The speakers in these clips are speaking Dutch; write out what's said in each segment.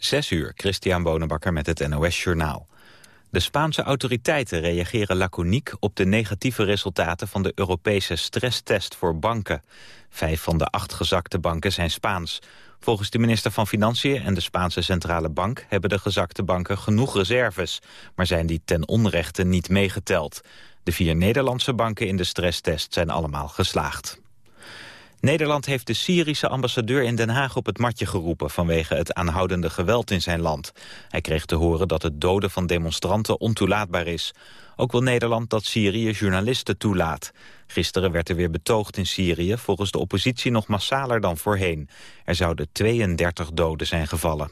Zes uur, Christian Bonenbakker met het NOS Journaal. De Spaanse autoriteiten reageren laconiek op de negatieve resultaten van de Europese stresstest voor banken. Vijf van de acht gezakte banken zijn Spaans. Volgens de minister van Financiën en de Spaanse Centrale Bank hebben de gezakte banken genoeg reserves, maar zijn die ten onrechte niet meegeteld. De vier Nederlandse banken in de stresstest zijn allemaal geslaagd. Nederland heeft de Syrische ambassadeur in Den Haag op het matje geroepen... vanwege het aanhoudende geweld in zijn land. Hij kreeg te horen dat het doden van demonstranten ontoelaatbaar is. Ook wil Nederland dat Syrië journalisten toelaat. Gisteren werd er weer betoogd in Syrië, volgens de oppositie nog massaler dan voorheen. Er zouden 32 doden zijn gevallen.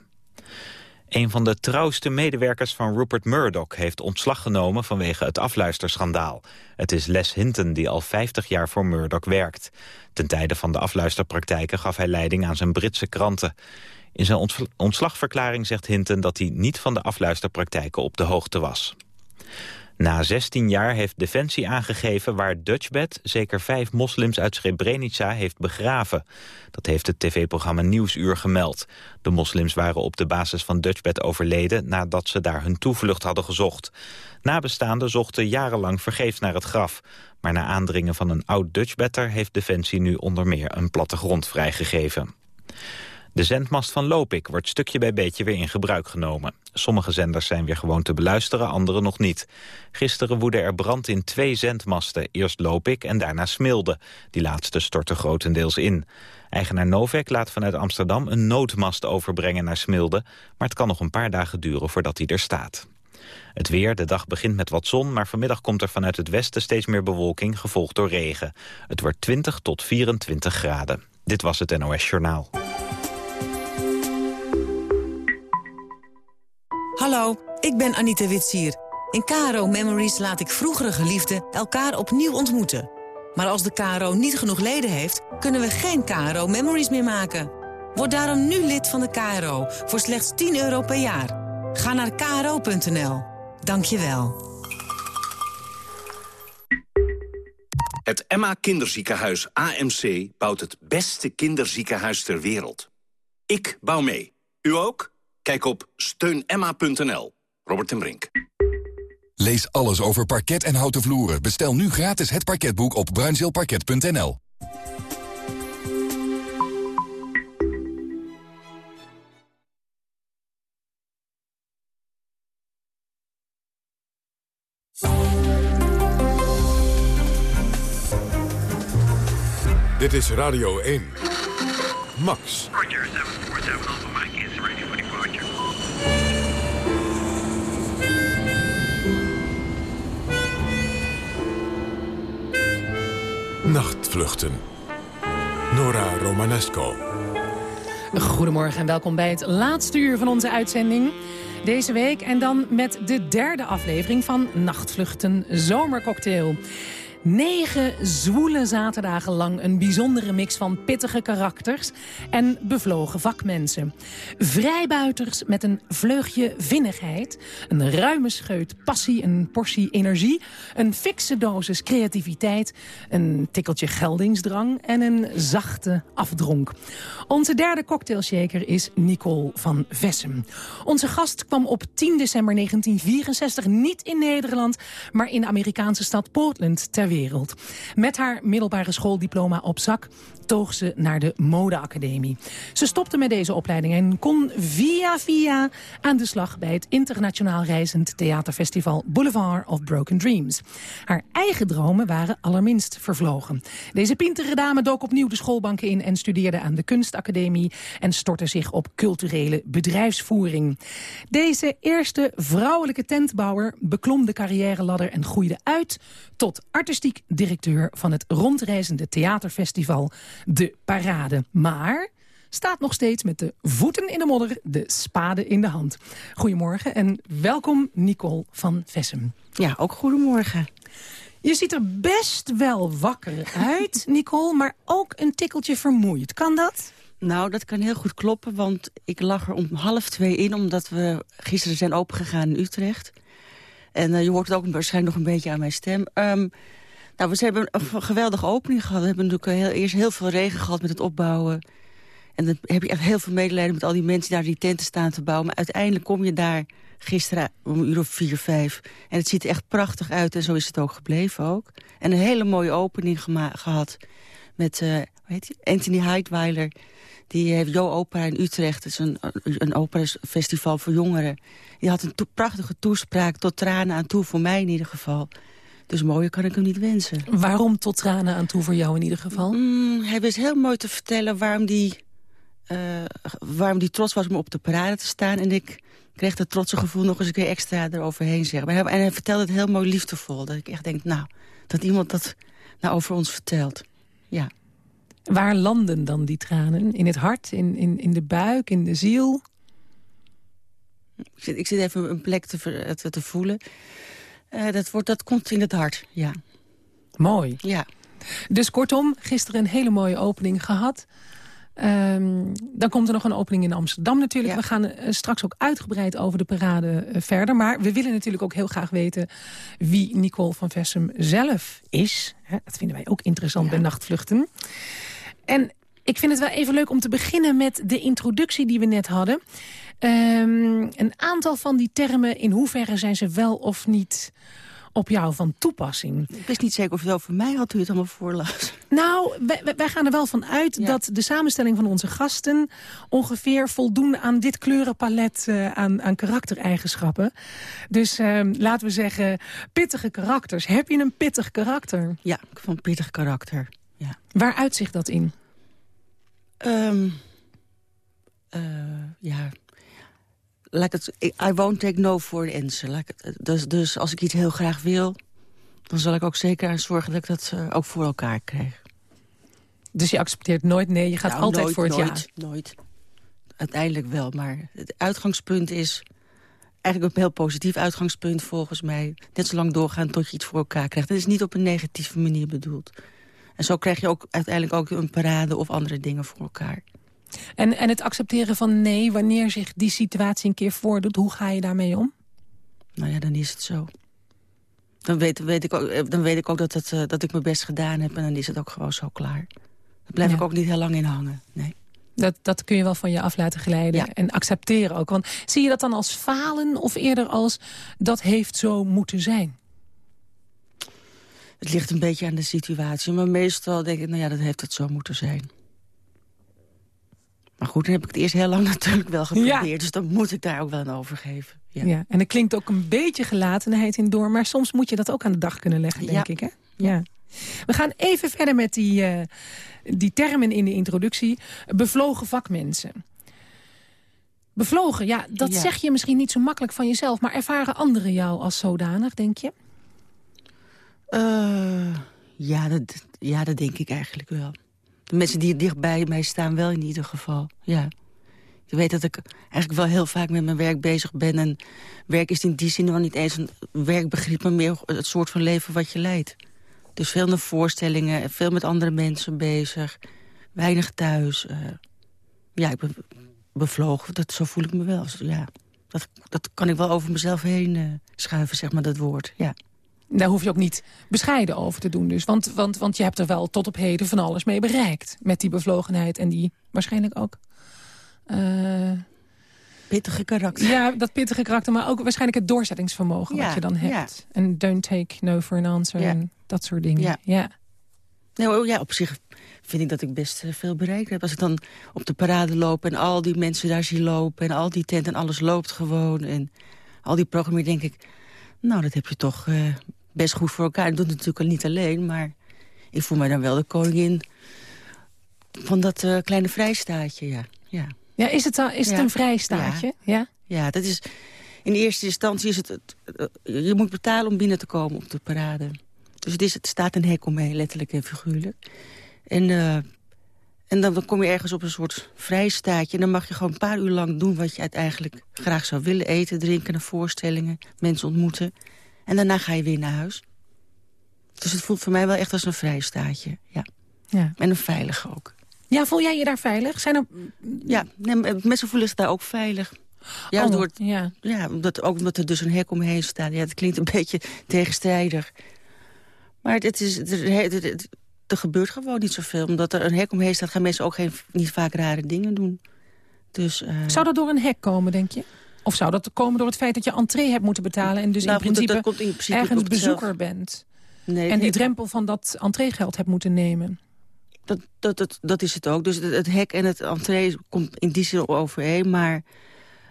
Een van de trouwste medewerkers van Rupert Murdoch heeft ontslag genomen vanwege het afluisterschandaal. Het is Les Hinton die al 50 jaar voor Murdoch werkt. Ten tijde van de afluisterpraktijken gaf hij leiding aan zijn Britse kranten. In zijn ontslagverklaring zegt Hinton dat hij niet van de afluisterpraktijken op de hoogte was. Na 16 jaar heeft Defensie aangegeven waar Dutchbed zeker vijf moslims uit Srebrenica heeft begraven. Dat heeft het tv-programma Nieuwsuur gemeld. De moslims waren op de basis van Dutchbed overleden nadat ze daar hun toevlucht hadden gezocht. Nabestaanden zochten jarenlang vergeefs naar het graf. Maar na aandringen van een oud Dutchbedder heeft Defensie nu onder meer een plattegrond vrijgegeven. De zendmast van Lopik wordt stukje bij beetje weer in gebruik genomen. Sommige zenders zijn weer gewoon te beluisteren, andere nog niet. Gisteren woedde er brand in twee zendmasten. Eerst Lopik en daarna Smilde. Die laatste stortte grotendeels in. Eigenaar Novek laat vanuit Amsterdam een noodmast overbrengen naar Smilde... maar het kan nog een paar dagen duren voordat hij er staat. Het weer, de dag begint met wat zon, maar vanmiddag komt er vanuit het westen steeds meer bewolking, gevolgd door regen. Het wordt 20 tot 24 graden. Dit was het NOS Journaal. Ik ben Anita Witsier. In KRO Memories laat ik vroegere geliefden elkaar opnieuw ontmoeten. Maar als de KRO niet genoeg leden heeft, kunnen we geen KRO Memories meer maken. Word daarom nu lid van de KRO voor slechts 10 euro per jaar. Ga naar kro.nl. Dank je wel. Het Emma Kinderziekenhuis AMC bouwt het beste kinderziekenhuis ter wereld. Ik bouw mee. U ook? Kijk op steunemma.nl. Robert en Brink. Lees alles over parket en houten vloeren. Bestel nu gratis het parketboek op bruinzeelparket.nl. Dit is Radio 1. Max. Nachtvluchten. Nora Romanesco. Goedemorgen en welkom bij het laatste uur van onze uitzending. Deze week en dan met de derde aflevering van Nachtvluchten Zomercocktail. Negen zwoele zaterdagen lang een bijzondere mix van pittige karakters en bevlogen vakmensen. Vrijbuiters met een vleugje vinnigheid, een ruime scheut passie, een portie energie, een fikse dosis creativiteit, een tikkeltje geldingsdrang en een zachte afdronk. Onze derde cocktailshaker is Nicole van Vessem. Onze gast kwam op 10 december 1964 niet in Nederland, maar in de Amerikaanse stad Portland ter wereld. Met haar middelbare schooldiploma op zak toog ze naar de modeacademie. Ze stopte met deze opleiding en kon via via aan de slag... bij het internationaal reizend theaterfestival Boulevard of Broken Dreams. Haar eigen dromen waren allerminst vervlogen. Deze pintere dame dook opnieuw de schoolbanken in... en studeerde aan de kunstacademie... en stortte zich op culturele bedrijfsvoering. Deze eerste vrouwelijke tentbouwer beklom de carrière-ladder... en groeide uit tot artistiek directeur van het rondreizende theaterfestival De Parade. Maar staat nog steeds met de voeten in de modder, de spade in de hand. Goedemorgen en welkom Nicole van Vessem. Ja, ook goedemorgen. Je ziet er best wel wakker uit, Nicole, maar ook een tikkeltje vermoeid. Kan dat? Nou, dat kan heel goed kloppen, want ik lag er om half twee in... omdat we gisteren zijn opengegaan in Utrecht. En uh, je hoort het ook waarschijnlijk nog een beetje aan mijn stem. Um, nou, we hebben een geweldige opening gehad. We hebben natuurlijk heel, eerst heel veel regen gehad met het opbouwen. En dan heb je echt heel veel medelijden met al die mensen daar die tenten staan te bouwen. Maar uiteindelijk kom je daar gisteren om een uur of vier, vijf. En het ziet er echt prachtig uit en zo is het ook gebleven ook. En een hele mooie opening gehad met uh, heet Anthony Heidweiler. Die heeft Jo Opera in Utrecht. Het is een, een operafestival voor jongeren. Die had een prachtige toespraak tot tranen aan toe, voor mij in ieder geval. Dus mooier kan ik hem niet wensen. Waarom tot tranen aan toe voor jou in ieder geval? Mm, hij wist heel mooi te vertellen waarom die, uh, waarom die trots was om op de parade te staan. En ik kreeg dat trotse gevoel nog eens een keer extra eroverheen zeggen. En hij vertelde het heel mooi liefdevol. Dat ik echt denk, nou, dat iemand dat nou over ons vertelt. Ja. Waar landen dan die tranen? In het hart, in, in, in de buik, in de ziel? Ik zit, ik zit even een plek te, te, te voelen. Uh, dat, wordt, dat komt in het hart, ja. Mooi. Ja. Dus kortom, gisteren een hele mooie opening gehad. Um, dan komt er nog een opening in Amsterdam natuurlijk. We gaan uh, straks ook uitgebreid over de parade uh, verder. Maar we willen natuurlijk ook heel graag weten wie Nicole van Vessem zelf is. Hè, dat vinden wij ook interessant ja. bij nachtvluchten. En ik vind het wel even leuk om te beginnen met de introductie die we net hadden. Um, een aantal van die termen, in hoeverre zijn ze wel of niet op jou van toepassing. Ik wist niet zeker of het over mij had u het allemaal voorlas. Nou, wij, wij gaan er wel van uit dat de samenstelling van onze gasten... ongeveer voldoen aan dit kleurenpalet uh, aan, aan karaktereigenschappen. Dus uh, laten we zeggen, pittige karakters. Heb je een pittig karakter? Ja, ik vond pittig karakter. Ja. Waar uitzicht dat in? Um, uh, ja, laat het, I won't take no for an answer. Dus, dus als ik iets heel graag wil, dan zal ik ook zeker zorgen dat ik dat uh, ook voor elkaar krijg. Dus je accepteert nooit nee, je gaat nou, altijd nooit, voor het nooit, ja? Nooit, Uiteindelijk wel, maar het uitgangspunt is... eigenlijk een heel positief uitgangspunt volgens mij. Net zo lang doorgaan tot je iets voor elkaar krijgt. Dat is niet op een negatieve manier bedoeld. En zo krijg je ook uiteindelijk ook een parade of andere dingen voor elkaar. En, en het accepteren van nee, wanneer zich die situatie een keer voordoet... hoe ga je daarmee om? Nou ja, dan is het zo. Dan weet, weet, ik, ook, dan weet ik ook dat, het, uh, dat ik mijn best gedaan heb... en dan is het ook gewoon zo klaar. Daar blijf Ja. ik ook niet heel lang in hangen, nee. Dat, dat kun je wel van je af laten glijden Ja. en accepteren ook. Want zie je dat dan als falen of eerder als... dat heeft zo moeten zijn? Het ligt een beetje aan de situatie. Maar meestal denk ik, nou ja, dat heeft het zo moeten zijn. Maar goed, dan heb ik het eerst heel lang natuurlijk wel geprobeerd. Ja. Dus dan moet ik daar ook wel aan overgeven. Ja. Ja. En er klinkt ook een beetje gelatenheid in door... maar soms moet je dat ook aan de dag kunnen leggen, denk Ja. ik. Hè? Ja. We gaan even verder met die, eh, die termen in de introductie. Bevlogen vakmensen. Bevlogen, ja, dat zeg je misschien niet zo makkelijk van jezelf... maar ervaren anderen jou als zodanig, denk je? Eh, ja, dat, ja, dat denk ik eigenlijk wel. De mensen die dichtbij mij staan wel in ieder geval, ja. Je weet dat ik eigenlijk wel heel vaak met mijn werk bezig ben. En werk is in die zin wel niet eens een werkbegrip... maar meer het soort van leven wat je leidt. Dus veel naar voorstellingen, veel met andere mensen bezig. Weinig thuis. eh. ja, ik ben bevlogen, dat, zo voel ik me wel. Ja, dat, dat kan ik wel over mezelf heen eh, schuiven, zeg maar, dat woord. Ja. Daar hoef je ook niet bescheiden over te doen. Dus. Want, want, want je hebt er wel tot op heden van alles mee bereikt. Met die bevlogenheid en die waarschijnlijk ook... eh, Pittige karakter. ja, dat pittige karakter, maar ook waarschijnlijk het doorzettingsvermogen Ja, wat je dan hebt. En don't take no for an answer Ja. en dat soort dingen. Ja. ja. Nou ja, op zich vind ik dat ik best eh, veel bereikt heb. Als ik dan op de parade loop en al die mensen daar zie lopen... en al die tenten en alles loopt gewoon. En al die programmeren denk ik... nou, dat heb je toch eh, best goed voor elkaar. Ik doe het natuurlijk niet alleen, maar ik voel mij dan wel de koningin... van dat eh, kleine vrijstaatje, ja. ja. Ja, is het, dan, is het Ja. een vrijstaatje? Ja. Ja, dat is... In eerste instantie is het, het... Je moet betalen om binnen te komen op de parade. Dus het, is, het staat een hek omheen, letterlijk en figuurlijk. En, eh, en dan, dan kom je ergens op een soort vrijstaatje... en dan mag je gewoon een paar uur lang doen wat je uiteindelijk graag zou willen. Eten, drinken, naar voorstellingen, mensen ontmoeten. En daarna ga je weer naar huis. Dus het voelt voor mij wel echt als een vrijstaatje, ja. Ja. En een veilig ook. ja, voel jij je daar veilig? Zijn er... Ja, nee, mensen voelen zich daar ook veilig. Ja, Oh, door het, ja. Ja, omdat, ook omdat er dus een hek omheen staat. Ja, het klinkt een beetje tegenstrijdig. Maar het is, er gebeurt gewoon niet zoveel. Omdat er een hek omheen staat, gaan mensen ook geen, niet vaak rare dingen doen. Dus, uh... Zou dat door een hek komen, denk je? Of zou dat komen door het feit dat je entree hebt moeten betalen... en dus in, Nou, principe dat komt in principe ergens bezoeker bent? nee, En die drempel van dat entreegeld hebt moeten nemen? dat, dat, dat, dat is het ook. Dus het, het hek en het entree komt in die zin overheen. Maar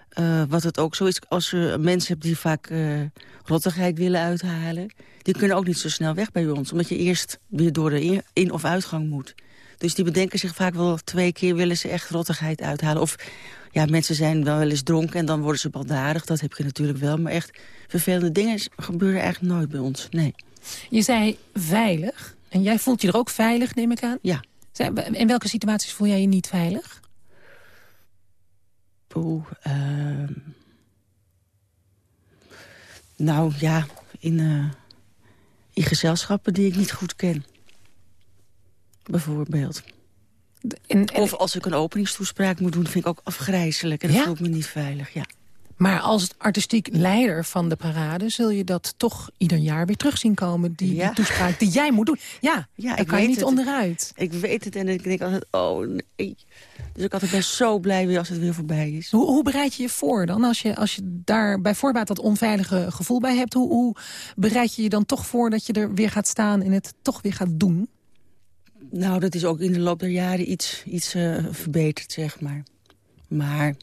eh, wat het ook zo is, als je mensen hebt die vaak eh, rottigheid willen uithalen... die kunnen ook niet zo snel weg bij ons. Omdat je eerst weer door de in- in- of uitgang moet. Dus die bedenken zich vaak wel twee keer willen ze echt rottigheid uithalen. Of ja, mensen zijn wel wel eens dronken en dan worden ze baldadig. Dat heb je natuurlijk wel. Maar echt vervelende dingen gebeuren eigenlijk nooit bij ons. Nee. Je zei veilig. En jij voelt je er ook veilig, neem ik aan? Ja. In welke situaties voel jij je niet veilig? Poeh, ehm. nou ja, in, eh, in gezelschappen die ik niet goed ken. Bijvoorbeeld. En, en- Of als ik een openingstoespraak moet doen, vind ik ook afgrijzelijk. En dan Ja? voel ik me niet veilig, ja. Maar als artistiek leider van de parade... zul je dat toch ieder jaar weer terug zien komen. Die, toespraak die jij moet doen. Ja, Ja, daar ik kan je niet het. onderuit. Ik weet het en ik denk altijd, oh nee. Dus ik altijd ben zo blij weer als het weer voorbij is. Hoe, hoe bereid je je voor dan? Als je, als je daar bij voorbaat dat onveilige gevoel bij hebt... Hoe, hoe bereid je je dan toch voor dat je er weer gaat staan... en het toch weer gaat doen? Nou, dat is ook in de loop der jaren iets, iets eh, verbeterd, zeg maar. Maar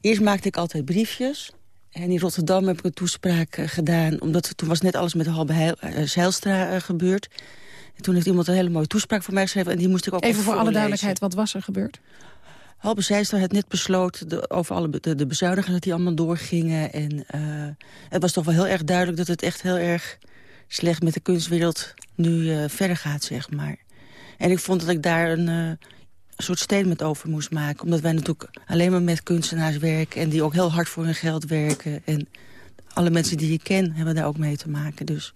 eerst maakte ik altijd briefjes. En in Rotterdam heb ik een toespraak eh, gedaan. Omdat toen was net alles met Halbe Heil, eh, Zijlstra gebeurd. En toen heeft iemand een hele mooie toespraak voor mij geschreven. En die moest ik ook Even voor alle duidelijkheid, wat was er gebeurd? Halbe Zijlstra had net besloten de, over alle de, de bezuinigingen... dat die allemaal doorgingen. En het was toch wel heel erg duidelijk dat het echt heel erg slecht met de kunstwereld nu verder gaat, zeg maar. En ik vond dat ik daar een, eh, een soort statement over moest maken. Omdat wij natuurlijk alleen maar met kunstenaars werken... en die ook heel hard voor hun geld werken. En alle mensen die ik ken hebben daar ook mee te maken. Dus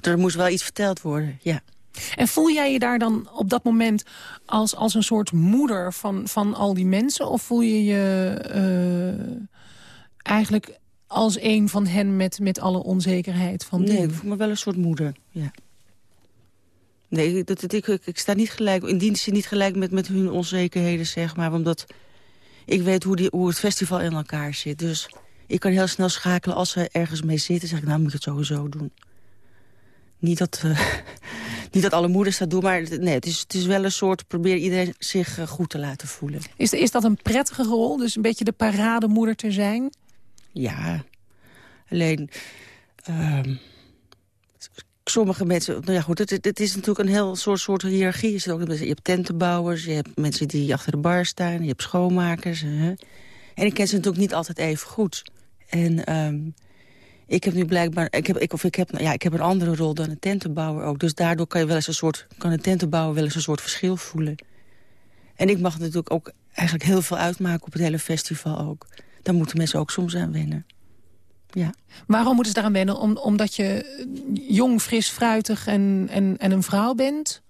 er moest wel iets verteld worden, ja. En voel jij je daar dan op dat moment als, als een soort moeder van, van al die mensen? Of voel je je eh, eigenlijk als een van hen met, met alle onzekerheid van Nee, ik voel me wel een soort moeder, ja. Nee, dat, dat, ik, ik, ik sta niet gelijk, in dienst niet gelijk met, met hun onzekerheden, zeg maar. Omdat ik weet hoe, die, hoe het festival in elkaar zit. Dus ik kan heel snel schakelen als ze ergens mee zitten. zeg ik, nou moet je het sowieso doen. Niet dat, eh, niet dat alle moeders dat doen, maar het- nee, het, is, het is wel een soort... probeer iedereen zich eh, goed te laten voelen. Is, is dat een prettige rol? Dus een beetje de parademoeder te zijn? Ja, alleen... ehm, sommige mensen... Nou ja, goed, het, het is natuurlijk een heel soort, soort hiërarchie. Het ook, je hebt tentenbouwers, je hebt mensen die achter de bar staan... je hebt schoonmakers. Hè. En ik ken ze natuurlijk niet altijd even goed. En ehm, ik heb nu blijkbaar... Ik heb, ik, of ik, heb, ja, ik heb een andere rol dan een tentenbouwer ook. Dus daardoor kan je wel eens een soort... kan een tentenbouwer wel eens een soort verschil voelen. En ik mag natuurlijk ook eigenlijk heel veel uitmaken op het hele festival ook. Daar moeten mensen ook soms aan wennen. Ja. Waarom moeten ze daaraan wennen? Om, omdat je jong, fris, fruitig en, en, en een vrouw bent?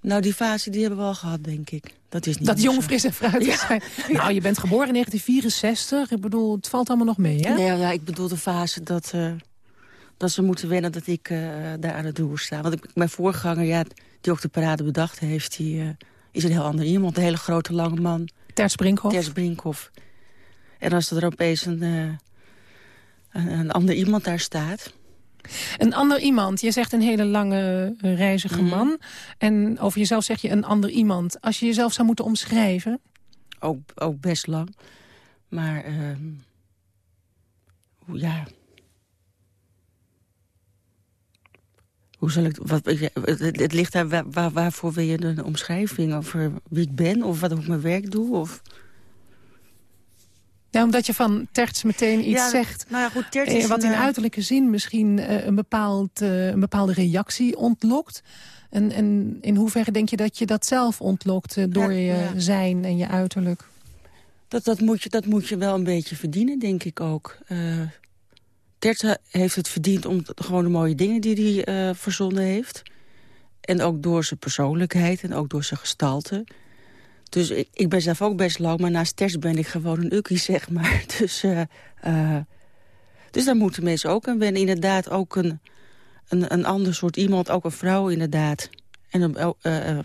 Nou, die fase die hebben we al gehad, denk ik. Dat is niet Dat jong, fris en fruitig zijn. Nou, je bent geboren in 1964. Ik bedoel, het valt allemaal nog mee, hè? Nee, ja, ik bedoel de fase dat, eh, dat ze moeten wennen dat ik eh, daar aan het roer sta. Want ik, mijn voorganger, ja, die ook de parade bedacht heeft... die eh, is een heel ander iemand. Een hele grote, lange man. Ter Sprinkhoff. Ters Brinkhoff. En als er opeens een, een, een ander iemand daar staat... Een ander iemand. Je zegt een hele lange, eh, reizige Mhm. man. En over jezelf zeg je een ander iemand. Als je jezelf zou moeten omschrijven... Ook, ook best lang. Maar, hoe- ja... Hoe zal ik... Wat, het, het ligt daar, waar- waarvoor wil je een omschrijving over wie ik ben? Of wat ik mijn werk doe? Of... Ja, omdat je van Terts meteen iets Ja, zegt... Nou ja, goed, Tert eh, is wat in eh, uiterlijke zin misschien eh, een, bepaald, een bepaalde reactie ontlokt. En, en in hoeverre denk je dat je dat zelf ontlokt... door Ja, je zijn en je uiterlijk? Dat, dat, moet je, dat moet je wel een beetje verdienen, denk ik ook. Eh Tert heeft het verdiend om gewoon de mooie dingen die hij verzonnen heeft. En ook door zijn persoonlijkheid en ook door zijn gestalte. Dus ik, ik ben zelf ook best lang, maar naast Tert ben ik gewoon een ukkie, zeg maar. Dus, eh, eh, dus daar moeten mensen ook aan wennen. Inderdaad ook een, een, een ander soort iemand, ook een vrouw inderdaad. En een, uh, uh,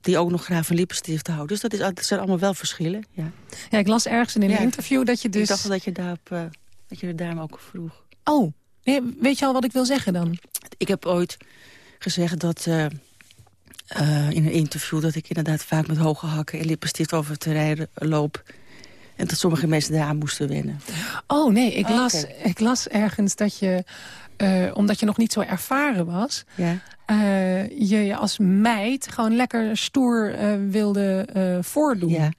die ook nog graag van lippenstift houdt. Dus dat, is, dat zijn allemaal wel verschillen, ja. Ja, ik las ergens in een interview dat je dus... Ik dacht dat je, daarop, dat je daarom ook vroeg. Oh, weet je al wat ik wil zeggen dan? Ik heb ooit gezegd dat... Uh, in een interview dat ik inderdaad vaak met hoge hakken en lippenstift over het terrein loop. En dat sommige mensen daar moesten wennen. Oh nee, ik, oh, las, ik las ergens dat je, uh, omdat je nog niet zo ervaren was... Ja. Uh, je als meid gewoon lekker stoer wilde voordoen. Ja.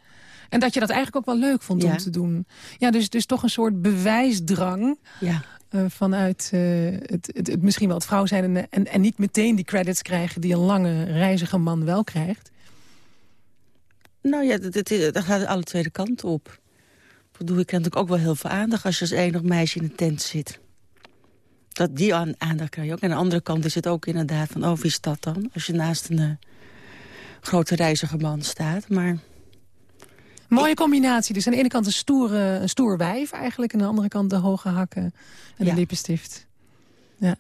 En dat je dat eigenlijk ook wel leuk vond ja. om te doen. Ja, dus, dus toch een soort bewijsdrang. Ja. Vanuit het, het, het, misschien wel het vrouw zijn en, en, niet meteen die credits krijgen... die een lange, reizige man wel krijgt. Nou ja, dat, dat, dat gaat alle tweede kanten op bedoel, ik natuurlijk ook wel heel veel aandacht als je als enig meisje in een tent zit. Dat, die aandacht krijg je ook. En aan de andere kant is het ook inderdaad van, oh, wie is dat dan? Als je naast een uh, grote reizige man staat. Maar... Mooie combinatie. Dus aan de ene kant een, stoere, een stoer wijf eigenlijk. En aan de andere kant de hoge hakken en de lippenstift. Ja.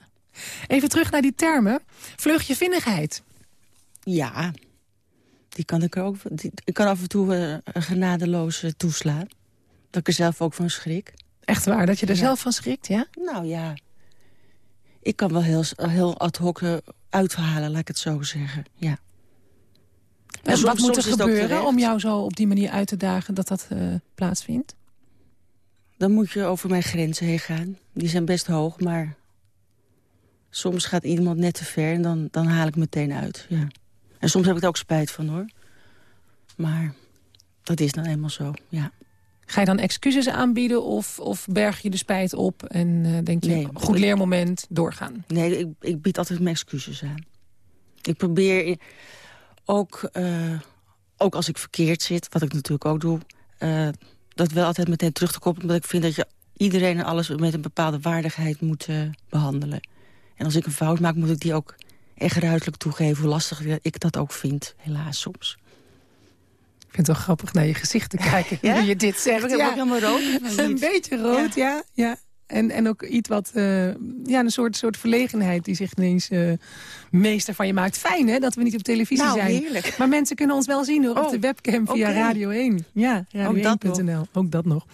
Even terug naar die termen. Vleugje vinnigheid. Ja, die kan ik ook. Die, ik kan af en toe uh, genadeloos uh, toeslaan. Dat ik er zelf ook van schrik. Echt waar, dat je er zelf van schrikt, ja? Nou ja, ik kan wel heel, heel ad hoc uh, uithalen, laat ik het zo zeggen, ja. En wat moet er gebeuren om jou zo op die manier uit te dagen dat dat uh, plaatsvindt? Dan moet je over mijn grenzen heen gaan. Die zijn best hoog, maar soms gaat iemand net te ver en dan, dan haal ik meteen uit. Ja. En soms heb ik er ook spijt van hoor. Maar dat is dan eenmaal zo, ja. Ga je dan excuses aanbieden of, of berg je de spijt op en uh, denk je, nee, goed leermoment, doorgaan? Nee, ik, ik bied altijd mijn excuses aan. Ik probeer ook, uh, ook als ik verkeerd zit, wat ik natuurlijk ook doe... Uh, dat wel altijd meteen terug te koppelen, omdat ik vind dat je iedereen en alles met een bepaalde waardigheid moet behandelen. En als ik een fout maak, moet ik die ook echt ruidelijk toegeven, hoe lastig ik dat ook vind, helaas soms vind het wel grappig naar je gezicht te kijken. Ja? je dit zegt. Ik ja. ook helemaal rood. Een beetje rood, ja. ja. En, en ook iets wat, uh, ja, een soort, soort verlegenheid die zich ineens uh, meester van je maakt. Fijn hè, dat we niet op televisie nou, zijn. Heerlijk. Maar mensen kunnen ons wel zien hoor, op de oh, webcam via Radio 1. Ja, radio1.nl. Ook dat nog.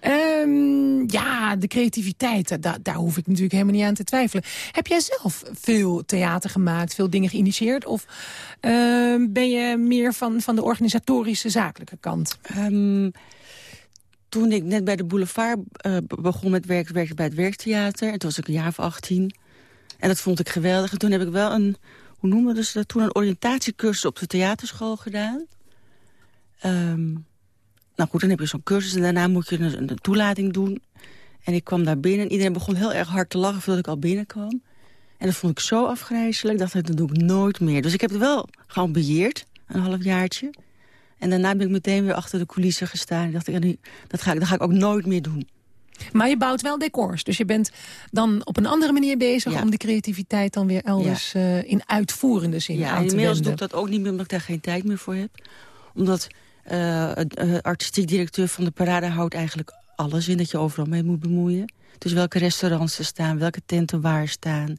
Um, ja, de creativiteit, daar, daar hoef ik natuurlijk helemaal niet aan te twijfelen. Heb jij zelf veel theater gemaakt, veel dingen geïnitieerd? Of uh, ben je meer van, van de organisatorische zakelijke kant? Um, toen ik net bij de boulevard uh, begon met werk, bij het werktheater. En toen was ik een jaar of 18. En dat vond ik geweldig. En toen heb ik wel een, hoe noemen we dat toen, een oriëntatiecursus op de theaterschool gedaan. Um, nou goed, dan heb je zo'n cursus en daarna moet je een, toelating doen. En ik kwam daar binnen en iedereen begon heel erg hard te lachen voordat ik al binnenkwam. En dat vond ik zo afgrijzelijk, dat dat doe ik nooit meer. Dus ik heb het wel gewoon beheerd, een halfjaartje. En daarna ben ik meteen weer achter de coulissen gestaan. En dacht ik, nu, dat, ga ik, dat ga ik ook nooit meer doen. Maar je bouwt wel decors. Dus je bent dan op een andere manier bezig... om die creativiteit dan weer elders ja. uh, in uitvoerende zin ja, aan te wenden. inmiddels doe ik dat ook niet meer omdat ik daar geen tijd meer voor heb. Omdat uh, uh, artistiek directeur van de parade houdt eigenlijk alles in... dat je overal mee moet bemoeien. Dus welke restaurants er staan, welke tenten waar staan.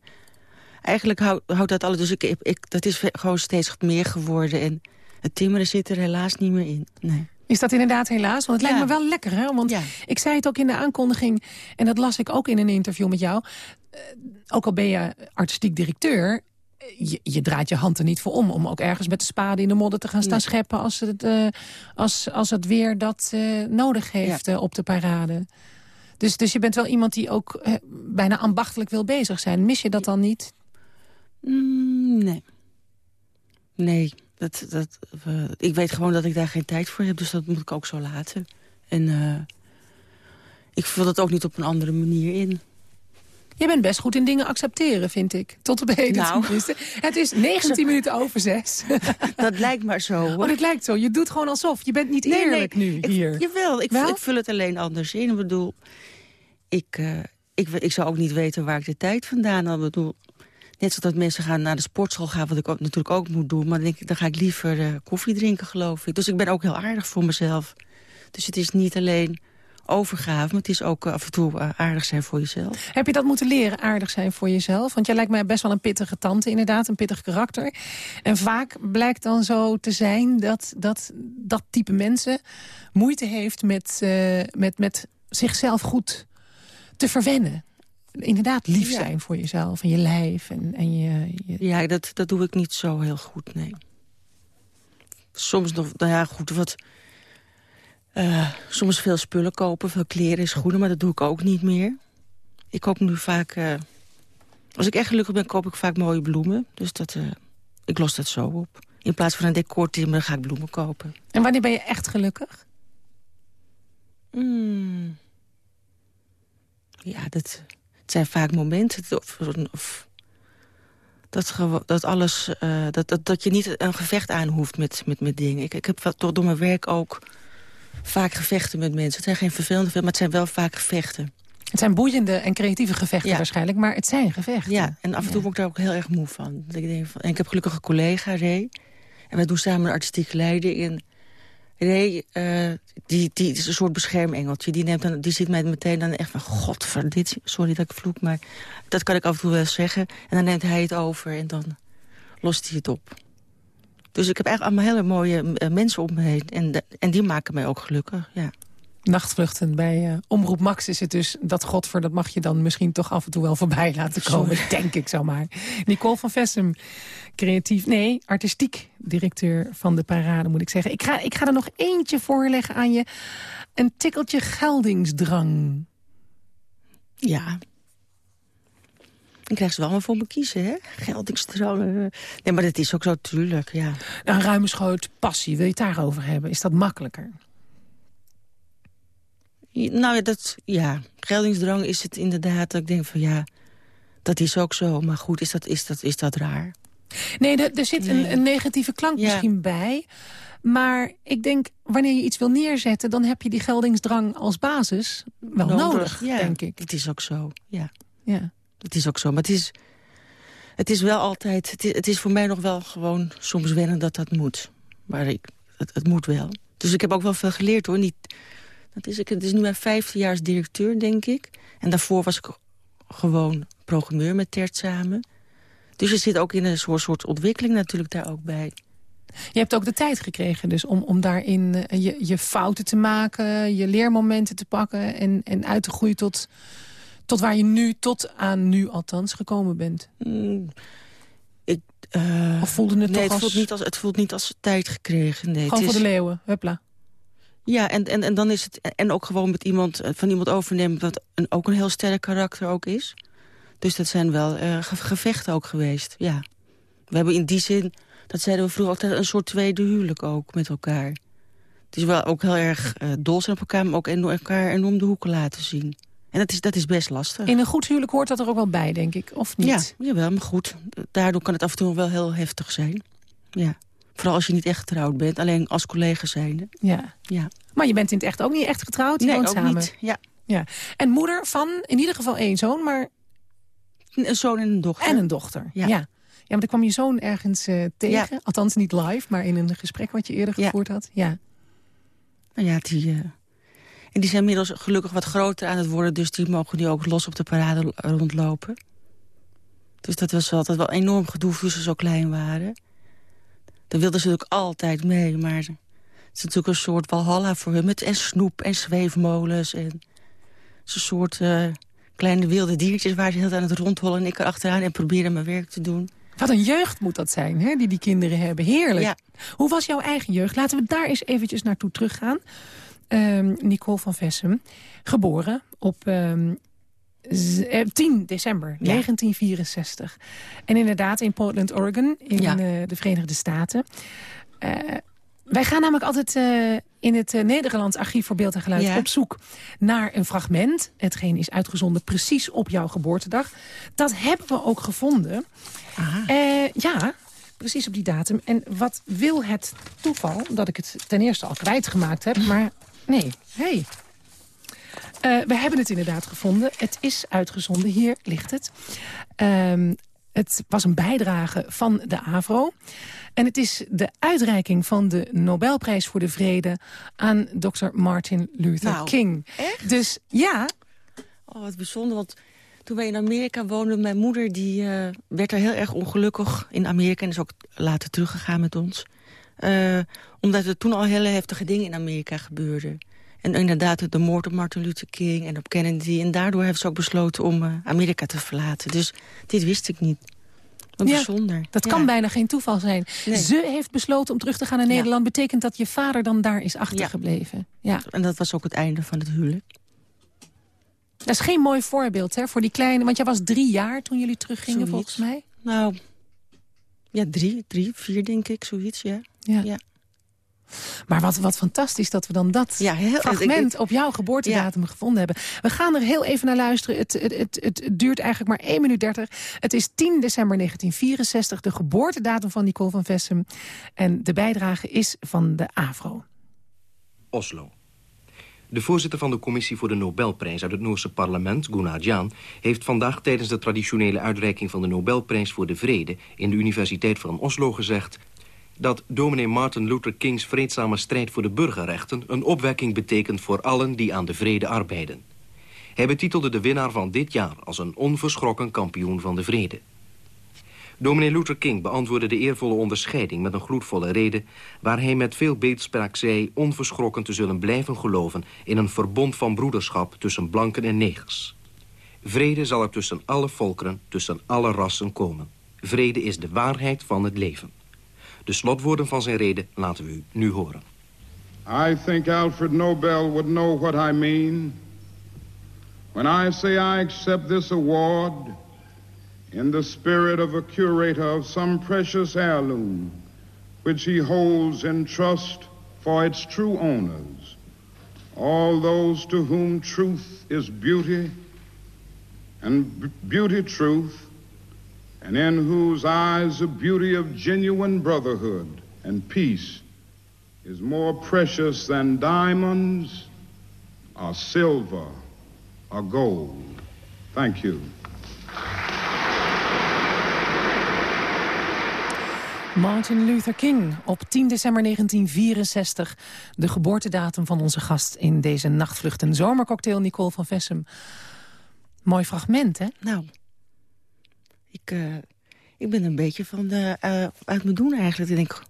Eigenlijk houdt houd dat alles. Dus ik, ik, dat is gewoon steeds meer geworden. En het timmeren zit er helaas niet meer in. Nee. Is dat inderdaad helaas? Want het lijkt me wel lekker, hè? Want ja. ik zei het ook in de aankondiging... en dat las ik ook in een interview met jou. Uh, ook al ben je artistiek directeur... Je, je, draait je hand er niet voor om... om ook ergens met de spade in de modder te gaan staan nee. scheppen... als het, uh, als, als het weer dat uh, nodig heeft ja. op de parade. Dus, dus je bent wel iemand die ook bijna ambachtelijk wil bezig zijn. Mis je dat dan niet? Mm, nee. Nee, dat, dat, uh, ik weet gewoon dat ik daar geen tijd voor heb, dus dat moet ik ook zo laten. En uh, ik vul dat ook niet op een andere manier in. Je bent best goed in dingen accepteren, vind ik. Tot op heden nou. tenminste. Het is 19 minuten over zes. Dat lijkt maar zo, hoor. Oh, dat lijkt zo. Je doet gewoon alsof. Je bent niet nee, eerlijk nee. nu hier. Ik, jawel, ik, ik, vul het alleen anders in. Ik bedoel, ik, uh, ik, ik zou ook niet weten waar ik de tijd vandaan had. Ik bedoel, Net zoals mensen gaan naar de sportschool gaan, wat ik ook, natuurlijk ook moet doen. Maar dan, denk ik, dan ga ik liever uh, koffie drinken, geloof ik. Dus ik ben ook heel aardig voor mezelf. Dus het is niet alleen overgave. Maar het is ook af en toe aardig zijn voor jezelf. Heb je dat moeten leren, aardig zijn voor jezelf? Want jij lijkt mij best wel een pittige tante, inderdaad. Een pittig karakter. En vaak blijkt dan zo te zijn dat dat, dat type mensen moeite heeft met, met, met zichzelf goed te verwennen inderdaad lief zijn voor jezelf en je lijf. En, en je, je, Ja, dat, dat doe ik niet zo heel goed, nee. Soms nog, nou ja, goed, wat... Uh, soms veel spullen kopen, veel kleren en schoenen, maar dat doe ik ook niet meer. Ik koop nu vaak... Uh, als ik echt gelukkig ben, koop ik vaak mooie bloemen. Dus dat, uh, ik los dat zo op. In plaats van een decortimmer ga ik bloemen kopen. En wanneer ben je echt gelukkig? Mm. Ja, dat, het zijn vaak momenten of, of dat, dat alles, uh, dat, dat, dat je niet een gevecht aan hoeft met, met, met dingen. Ik, ik heb toch door mijn werk ook vaak gevechten met mensen. Het zijn geen vervelende maar het zijn wel vaak gevechten. Het zijn boeiende en creatieve gevechten waarschijnlijk, maar het zijn gevechten. Ja, en af en toe ja. ik daar ook heel erg moe van. Dat ik denk van en ik heb gelukkig een collega, Ray. En wij doen samen een artistieke leiding. in Nee, uh, die, die is een soort beschermengeltje. Die, neemt dan, die ziet mij meteen dan echt van... God, dit, sorry dat ik vloek, maar dat kan ik af en toe wel zeggen. En dan neemt hij het over en dan lost hij het op. Dus ik heb eigenlijk allemaal hele mooie uh, mensen om me heen. En, en die maken mij ook gelukkig, ja. Nachtvluchten bij uh, Omroep Max is het dus dat godver... dat mag je dan misschien toch af en toe wel voorbij laten komen, Sorry. denk ik zomaar. Nicole van Vessem, creatief, nee, artistiek directeur van de Parade, moet ik zeggen. Ik ga, ik ga er nog eentje voorleggen aan je. Een tikkeltje geldingsdrang. Ja. Ik krijg ze wel maar voor me kiezen, hè? Geldingsdrang. Nee, maar dat is ook zo, tuurlijk, ja. Een ruimeschoot passie, wil je het daarover hebben? Is dat makkelijker? Nou ja, dat, ja, geldingsdrang is het inderdaad dat ik denk van ja, dat is ook zo. Maar goed, is dat, is dat, is dat raar? Nee, er, zit een, een, negatieve klank ja. misschien bij. Maar ik denk, wanneer je iets wil neerzetten... dan heb je die geldingsdrang als basis wel nodig, nodig ja, denk ik. Het is ook zo, ja. ja. Het is ook zo, maar het is, het is wel altijd... Het is, het is voor mij nog wel gewoon soms wennen dat dat moet. Maar ik, het, het moet wel. Dus ik heb ook wel veel geleerd, hoor. Niet, dat is, het is nu mijn vijfde jaar als directeur, denk ik. En daarvoor was ik gewoon programmeur met Tert samen. Dus je zit ook in een soort, soort ontwikkeling natuurlijk daar ook bij. Je hebt ook de tijd gekregen dus om, om daarin uh, je, je fouten te maken... je leermomenten te pakken en, en uit te groeien tot, tot waar je nu, tot aan nu althans, gekomen bent. Mm, ik, uh, of voelde het nee, toch het voelt, niet als, het voelt niet als tijd gekregen. Nee, Gewoon het voor is, de leeuwen, huppla. Ja, en, en, en dan is het en ook gewoon met iemand van iemand overnemen wat een, ook een heel sterk karakter ook is. Dus dat zijn wel uh, gevechten ook geweest, ja. We hebben in die zin, dat zeiden we vroeger altijd, een soort tweede huwelijk ook met elkaar. Het is wel ook heel erg uh, dol zijn op elkaar, maar ook en elkaar enorm de hoeken laten zien. En dat is, dat is best lastig. In een goed huwelijk hoort dat er ook wel bij, denk ik, of niet? Ja, jawel, maar goed. Daardoor kan het af en toe wel heel heftig zijn. Ja. Vooral als je niet echt getrouwd bent, alleen als collega zijnde. Ja. ja. Maar je bent in het echt ook niet echt getrouwd? Je nee, woont ook samen. niet. Ja. ja. En moeder van in ieder geval één zoon, maar... Een zoon en een dochter. En een dochter, ja. ja. Ja, maar dan kwam je zoon ergens uh, tegen. Ja. Althans niet live, maar in een gesprek wat je eerder gevoerd had. Ja. Nou ja, die... Uh... En die zijn inmiddels gelukkig wat groter aan het worden... dus die mogen nu ook los op de parade rondlopen. Dus dat was altijd wel enorm gedoe toen ze zo klein waren. Daar wilden ze natuurlijk altijd mee, maar... het is natuurlijk een soort walhalla voor hun. Met en snoep en zweefmolens en... Een soort uh, kleine wilde diertjes waar ze heel aan het rondhollen... en ik erachteraan en proberen mijn werk te doen. Wat een jeugd moet dat zijn, hè, die die kinderen hebben. Heerlijk. Ja. Hoe was jouw eigen jeugd? Laten we daar eens eventjes naartoe teruggaan. Um, Nicole van Vessem, geboren op um, 10 december ja. 1964. En inderdaad in Portland, Oregon, in ja. uh, de Verenigde Staten. Uh, wij gaan namelijk altijd uh, in het Nederlands Archief voor Beeld en Geluid ja. op zoek naar een fragment. Hetgeen is uitgezonden precies op jouw geboortedag. Dat hebben we ook gevonden. ja, precies op die datum. En wat wil het toeval dat ik het ten eerste al kwijtgemaakt heb, maar nee, hey. Uh, we hebben het inderdaad gevonden. Het is uitgezonden. Hier ligt het. Um, Het was een bijdrage van de AVRO. En het is de uitreiking van de Nobelprijs voor de Vrede... aan Dr. Martin Luther Nou, King. echt? Dus ja, Oh, wat bijzonder, want toen wij in Amerika woonden... mijn moeder die, eh, werd er heel erg ongelukkig in Amerika... en is ook later teruggegaan met ons. Eh, omdat er toen al hele heftige dingen in Amerika gebeurden. En inderdaad de moord op Martin Luther King en op Kennedy. En daardoor heeft ze ook besloten om eh, Amerika te verlaten. Dus dit wist ik niet. Wat Ja, bijzonder. dat Ja. kan bijna geen toeval zijn. Nee. Ze heeft besloten om terug te gaan naar Ja. Nederland. Betekent dat je vader dan daar is achtergebleven. Ja. En dat was ook het einde van het huwelijk. Dat is geen mooi voorbeeld hè, voor die kleine... want jij was drie jaar toen jullie teruggingen, Zoiets. volgens mij. Nou, ja, drie, drie, vier denk ik, zoiets, ja. Ja. Maar wat, wat fantastisch dat we dan dat Ja, heel- fragment ik- op jouw geboortedatum gevonden hebben. We gaan er heel even naar luisteren. Het, het, het, het duurt eigenlijk maar 1 minuut 30. Het is 10 december 1964, de geboortedatum van Nicole van Vessem. En de bijdrage is van de AVRO. Oslo. De voorzitter van de commissie voor de Nobelprijs uit het Noorse parlement, Gunnar Jan, heeft vandaag tijdens de traditionele uitreiking van de Nobelprijs voor de Vrede in de Universiteit van Oslo gezegd dat dominee Martin Luther Kings vreedzame strijd voor de burgerrechten een opwekking betekent voor allen die aan de vrede arbeiden. Hij betitelde de winnaar van dit jaar als een onverschrokken kampioen van de vrede. Dominee Luther King beantwoordde de eervolle onderscheiding met een gloedvolle rede... waar hij met veel beeldspraak zei onverschrokken te zullen blijven geloven... in een verbond van broederschap tussen blanken en negers. Vrede zal er tussen alle volkeren, tussen alle rassen komen. Vrede is de waarheid van het leven. De slotwoorden van zijn rede laten we u nu horen. I think Alfred Nobel would know what I mean when I say I accept this award in the spirit of a curator of some precious heirloom which he holds in trust for its true owners, all those to whom truth is beauty and beauty truth, and in whose eyes the beauty of genuine brotherhood and peace is more precious than diamonds or silver or gold. Thank you. Martin Luther King op 10 december 1964. De geboortedatum van onze gast in deze nachtvlucht. Een zomercocktail, Nicole van Vessem. Mooi fragment, hè? Nou, ik, eh, ik ben een beetje van de, eh, uit mijn doen eigenlijk. Ik, denk,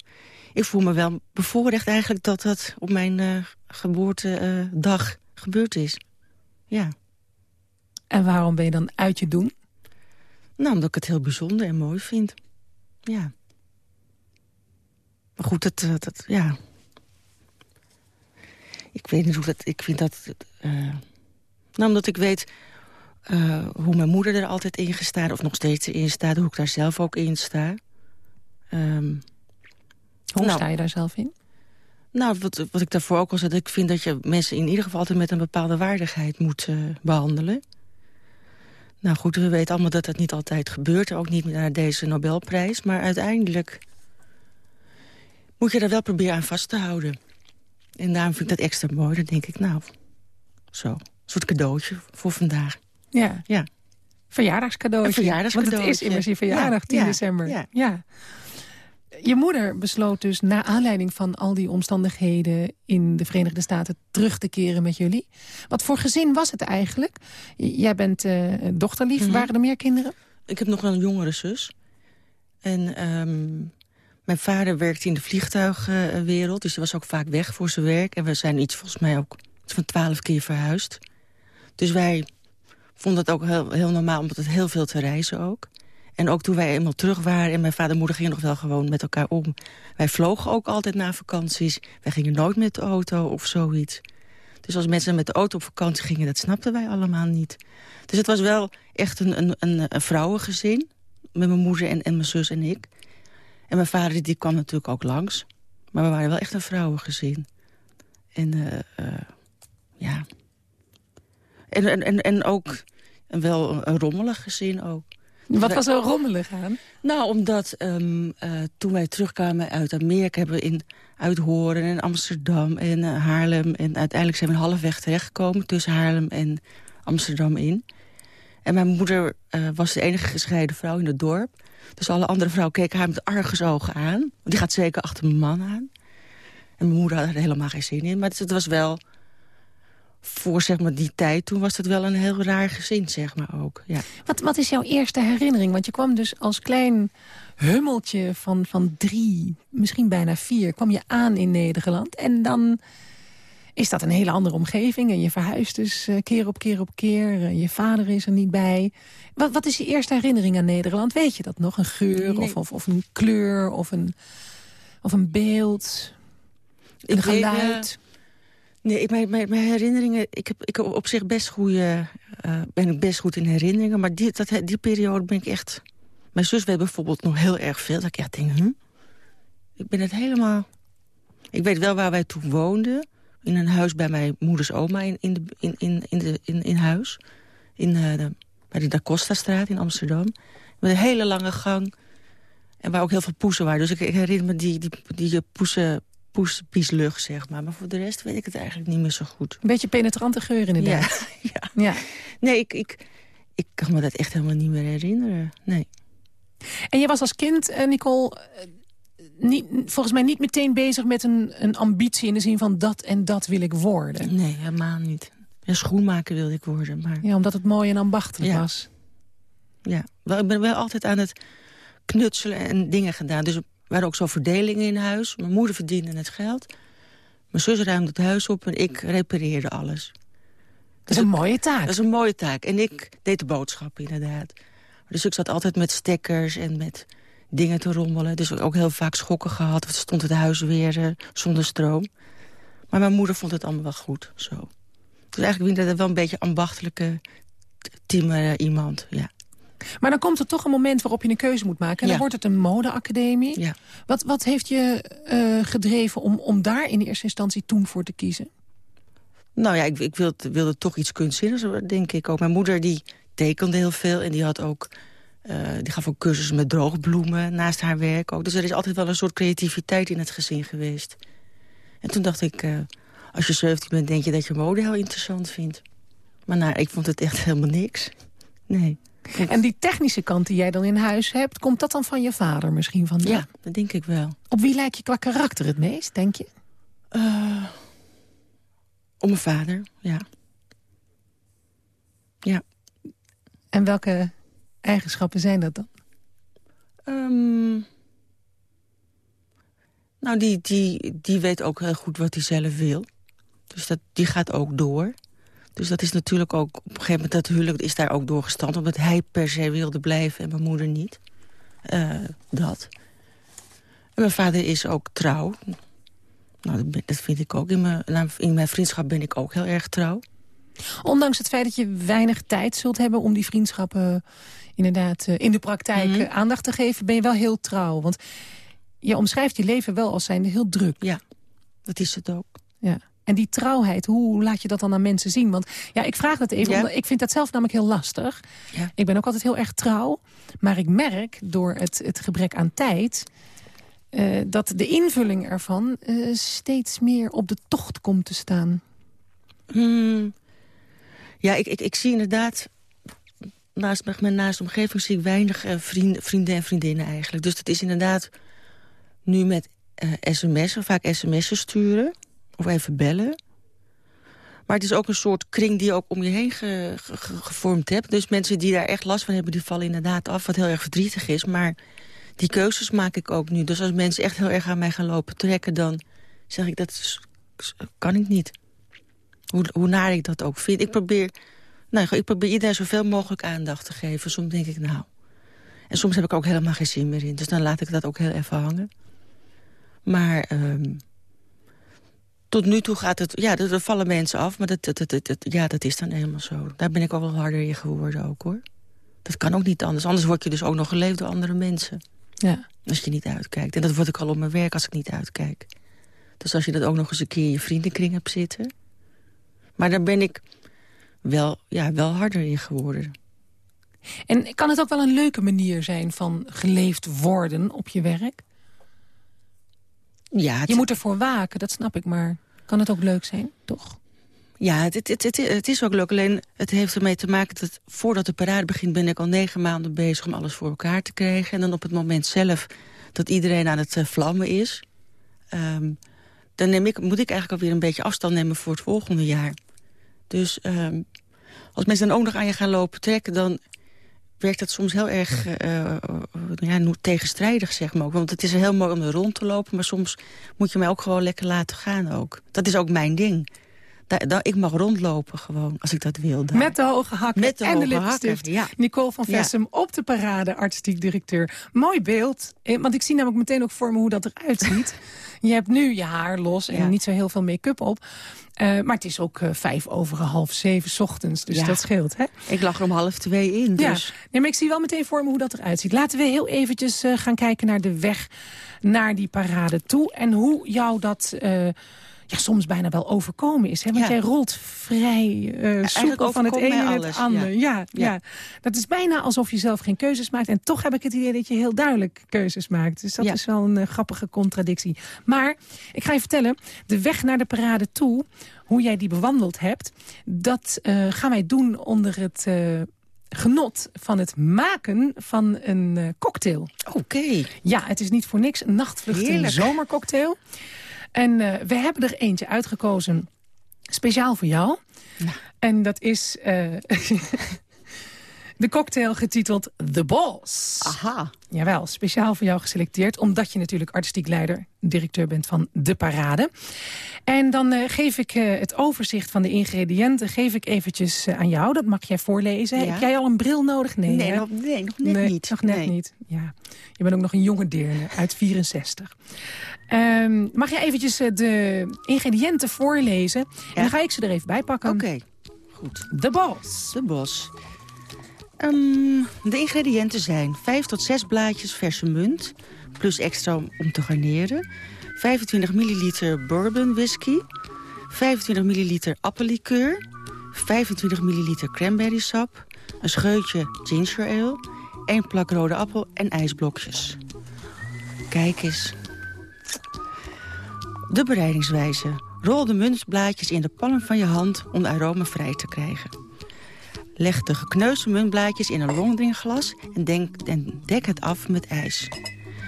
ik voel me wel bevoorrecht eigenlijk dat dat op mijn eh, geboortedag gebeurd is. Ja. En waarom ben je dan uit je doen? Nou, omdat ik het heel bijzonder en mooi vind. Ja. Maar goed, dat, eh, dat ja. Ik weet niet hoe dat, ik vind dat... eh, nou, omdat ik weet eh, hoe mijn moeder er altijd in gestaan, of nog steeds in staat, hoe ik daar zelf ook in sta. Ehm, Hoe Nou. sta je daar zelf in? nou, wat, wat ik daarvoor ook al zei, ik vind dat je mensen in ieder geval altijd met een bepaalde waardigheid moet eh, behandelen. Nou goed, we weten allemaal dat dat niet altijd gebeurt, ook niet naar deze Nobelprijs. Maar uiteindelijk moet je daar wel proberen aan vast te houden. En daarom vind ik dat extra mooi. Dan denk ik, nou, zo, een soort cadeautje voor vandaag. Ja, Ja. verjaardagscadeautje. Want het is immers je verjaardag, Ja, 10 ja, december. ja. Je moeder besloot dus na aanleiding van al die omstandigheden... in de Verenigde Staten terug te keren met jullie. Wat voor gezin was het eigenlijk? Jij bent eh, dochterlief. Mhm. Waren er meer kinderen? Ik heb nog een jongere zus. En ehm, mijn vader werkte in de vliegtuigwereld. Dus hij was ook vaak weg voor zijn werk. En we zijn iets, volgens mij ook van twaalf keer verhuisd. Dus wij vonden het ook heel, heel normaal, omdat het heel veel te reizen ook. En ook toen wij eenmaal terug waren... en mijn vader en moeder gingen nog wel gewoon met elkaar om. Wij vlogen ook altijd na vakanties. Wij gingen nooit met de auto of zoiets. Dus als mensen met de auto op vakantie gingen... dat snapten wij allemaal niet. Dus het was wel echt een, een, een, een vrouwengezin. Met mijn moeder en, en mijn zus en ik. En mijn vader die kwam natuurlijk ook langs. Maar we waren wel echt een vrouwengezin. En eh, eh, ja... En, en, en, en ook een wel een, rommelig gezin ook. Wat was er rommelig aan? Nou, omdat ehm, eh, toen wij terugkwamen uit Amerika... hebben we in Uithoren en Amsterdam en eh, Haarlem... en uiteindelijk zijn we halfweg terechtgekomen tussen Haarlem en Amsterdam in. En mijn moeder uh, was de enige gescheiden vrouw in het dorp. Dus alle andere vrouwen keken haar met argusogen aan. Die gaat zeker achter mijn man aan. En mijn moeder had er helemaal geen zin in. Maar het, was wel... Voor zeg maar, die tijd, toen was het wel een heel raar gezin, zeg maar ook. Ja. Wat, wat is jouw eerste herinnering? Want je kwam dus als klein hummeltje van, van drie, misschien bijna vier... kwam je aan in Nederland. En dan is dat een hele andere omgeving. En je verhuist dus uh, keer op keer op keer. Uh, je vader is er niet bij. Wat, wat is je eerste herinnering aan Nederland? Weet je dat nog? Een geur Nee. of, of, of een kleur of een, of een beeld? Een Ik weet, geluid? Nee, ik, mijn, mijn, herinneringen... Ik heb, ik op zich best goede... eh, ben ik best goed in herinneringen. Maar die, dat, die periode ben ik echt... Mijn zus weet bijvoorbeeld nog heel erg veel. Dat ik echt denk? Ik ben het helemaal... Ik weet wel waar wij toen woonden. In een huis bij mijn moeders oma in, in, in, in, de, in, in huis. In, eh, de, bij de Da Costa-straat in Amsterdam. Met een hele lange gang. En waar ook heel veel poesen waren. Dus ik, herinner me die, die, die poesen, poesbieslucht, zeg maar. Maar voor de rest weet ik het eigenlijk niet meer zo goed. Een beetje penetrante geur inderdaad. Ja, ja. Nee, ik, ik, ik kan me dat echt helemaal niet meer herinneren. Nee. En je was als kind, eh, Nicole, eh, niet, volgens mij niet meteen bezig met een, een ambitie... in de zin van dat en dat wil ik worden. Nee, helemaal niet. Ja, schoenmaker wilde ik worden, maar... Ja, omdat het mooi en ambachtelijk Ja. was. Ja, wel, ik ben wel altijd aan het knutselen en dingen gedaan. Dus waren ook zo verdelingen in huis. Mijn moeder verdiende het geld. Mijn zus ruimde het huis op en ik repareerde alles. Dat is een mooie taak. Dat is een mooie taak. En ik deed de boodschappen inderdaad. Dus ik zat altijd met stekkers en met dingen te rommelen. Dus ook heel vaak schokken gehad. Of stond het huis weer eh, zonder stroom. Maar mijn moeder vond het allemaal wel goed. Zo. Dus eigenlijk ben ik wel een beetje ambachtelijke team eh, iemand. Ja. Maar dan komt er toch een moment waarop je een keuze moet maken. En dan wordt het een modeacademie. Ja. Wat, wat heeft je eh, gedreven om, om daar in eerste instantie toen voor te kiezen? Nou ja, ik, ik wilde, wilde toch iets kunstzinnigs, denk ik ook. Mijn moeder die tekende heel veel en die had ook... eh, die gaf ook cursussen met droogbloemen naast haar werk ook. Dus er is altijd wel een soort creativiteit in het gezin geweest. En toen dacht ik, eh, als je 17 bent, denk je dat je mode heel interessant vindt. Maar nou, ik vond het echt helemaal niks. Nee. En die technische kant die jij dan in huis hebt... komt dat dan van je vader misschien vandaan? Ja, dat denk ik wel. Op wie lijk je qua karakter het meest, denk je? Eh, om mijn vader, ja. Ja. En welke eigenschappen zijn dat dan? Ehm, nou, die, die, die weet ook heel goed wat hij zelf wil. Dus dat, die gaat ook door. Dus dat is natuurlijk ook... Op een gegeven moment dat huwelijk is daar ook doorgestand... omdat hij per se wilde blijven en mijn moeder niet. Eh, dat. En mijn vader is ook trouw. Nou, dat, vind ik ook. In mijn, in mijn vriendschap ben ik ook heel erg trouw. Ondanks het feit dat je weinig tijd zult hebben... om die vriendschappen inderdaad eh, in de praktijk Mhm. eh, aandacht te geven... ben je wel heel trouw. Want je omschrijft je leven wel als zijnde heel druk. Ja, dat is het ook. Ja. En die trouwheid, hoe laat je dat dan aan mensen zien? Want ja, ik vraag dat even, Ja. omdat ik vind dat zelf namelijk heel lastig. Ja. Ik ben ook altijd heel erg trouw. Maar ik merk door het, het gebrek aan tijd... eh, dat de invulling ervan eh, steeds meer op de tocht komt te staan. Hmm. Ja, ik, ik, ik zie inderdaad... Naast mijn naaste omgeving zie ik weinig eh, vrienden, vrienden en vriendinnen eigenlijk. Dus dat is inderdaad nu met eh sms'en, vaak sms'en sturen. Of even bellen. Maar het is ook een soort kring die je ook om je heen ge- ge- ge- gevormd hebt. Dus mensen die daar echt last van hebben, die vallen inderdaad af. Wat heel erg verdrietig is. Maar die keuzes maak ik ook nu. Dus als mensen echt heel erg aan mij gaan lopen trekken... dan zeg ik, dat kan ik niet. Hoe, hoe naar ik dat ook vind. Ik probeer, nou, ik probeer iedereen zoveel mogelijk aandacht te geven. Soms denk ik, nou... En soms heb ik ook helemaal geen zin meer in. Dus dan laat ik dat ook heel even hangen. Maar ehm, tot nu toe gaat het... Ja, er, vallen mensen af, maar dat, dat, dat, dat- ja, dat is dan helemaal zo. Daar ben ik ook wel harder in geworden ook, hoor. Dat kan ook niet anders. Anders word je dus ook nog geleefd door andere mensen. Ja. Als je niet uitkijkt. En dat word ik al op mijn werk als ik niet uitkijk. Dus als je dat ook nog eens een keer in je vriendenkring hebt zitten... Maar daar ben ik wel, ja, wel harder in geworden. En kan het ook wel een leuke manier zijn van geleefd worden op je werk? Ja, het- Je moet ervoor waken, dat snap ik, maar kan het ook leuk zijn, toch? Ja, het, het, het, het, is ook leuk. Alleen het heeft ermee te maken dat voordat de parade begint... ben ik al negen maanden bezig om alles voor elkaar te krijgen. En dan op het moment zelf dat iedereen aan het uh, vlammen is... Um, dan neem ik, moet ik eigenlijk alweer een beetje afstand nemen voor het volgende jaar. Dus um, als mensen dan ook nog aan je gaan lopen trekken... dan werkt dat soms heel erg uh, ja, tegenstrijdig, zeg maar. Ook. Want het is heel mooi om er rond te lopen... maar soms moet je mij ook gewoon lekker laten gaan ook. Dat is ook mijn ding. Ik mag rondlopen gewoon, als ik dat wil. Daar. Met de hoge hakken Met de en de lipstift. Ja. Nicole van Vessem op de parade, artistiek directeur. Mooi beeld, eh, want ik zie namelijk meteen ook voor me hoe dat eruit ziet. je hebt nu je haar los en niet zo heel veel make-up op. Uh, maar het is ook uh, vijf over half zeven ochtends, dus dat scheelt. Hè? Ik lag er om half twee in. Dus. Ja. Nee, maar ik zie wel meteen voor me hoe dat eruit ziet. Laten we heel eventjes uh, gaan kijken naar de weg naar die parade toe. En hoe jou dat ja, soms bijna wel overkomen is. Hè? Want jij rolt vrij uh, soepel van het ene naar het andere. Ja. Ja, ja. Dat is bijna alsof je zelf geen keuzes maakt. En toch heb ik het idee dat je heel duidelijk keuzes maakt. Dus dat is wel een uh, grappige contradictie. Maar ik ga je vertellen, de weg naar de parade toe... hoe jij die bewandeld hebt... dat uh, gaan wij doen onder het genot van het maken van een cocktail. Oké. Ja, het is niet voor niks een nachtvlucht zomercocktail. En uh, we hebben er eentje uitgekozen speciaal voor jou. En dat is uh, de cocktail getiteld The Boss. Aha. Jawel, speciaal voor jou geselecteerd. Omdat je natuurlijk artistiek leider, directeur bent van De Parade. En dan uh, geef ik uh, het overzicht van de ingrediënten geef ik eventjes uh, aan jou. Dat mag jij voorlezen. Ja. Heb jij al een bril nodig? Nee, nee, nog, nee nog net nee, niet. Nog net nee. niet. Ja. Je bent ook nog een jonge deerne uit 64. Um, mag jij eventjes de ingrediënten voorlezen? Ja. En dan ga ik ze er even bij pakken. Oké, okay. goed. De Bos. De Bos. Um, de ingrediënten zijn 5 tot 6 blaadjes verse munt... plus extra om te garneren. 25 milliliter bourbon whisky. 25 milliliter appellikeur. 25 milliliter cranberry sap. Een scheutje ginger ale. 1 plak rode appel en ijsblokjes. Kijk eens. De bereidingswijze. Rol de muntblaadjes in de palm van je hand om de aroma vrij te krijgen. Leg de gekneusde muntblaadjes in een longdringglas en, denk, en dek het af met ijs.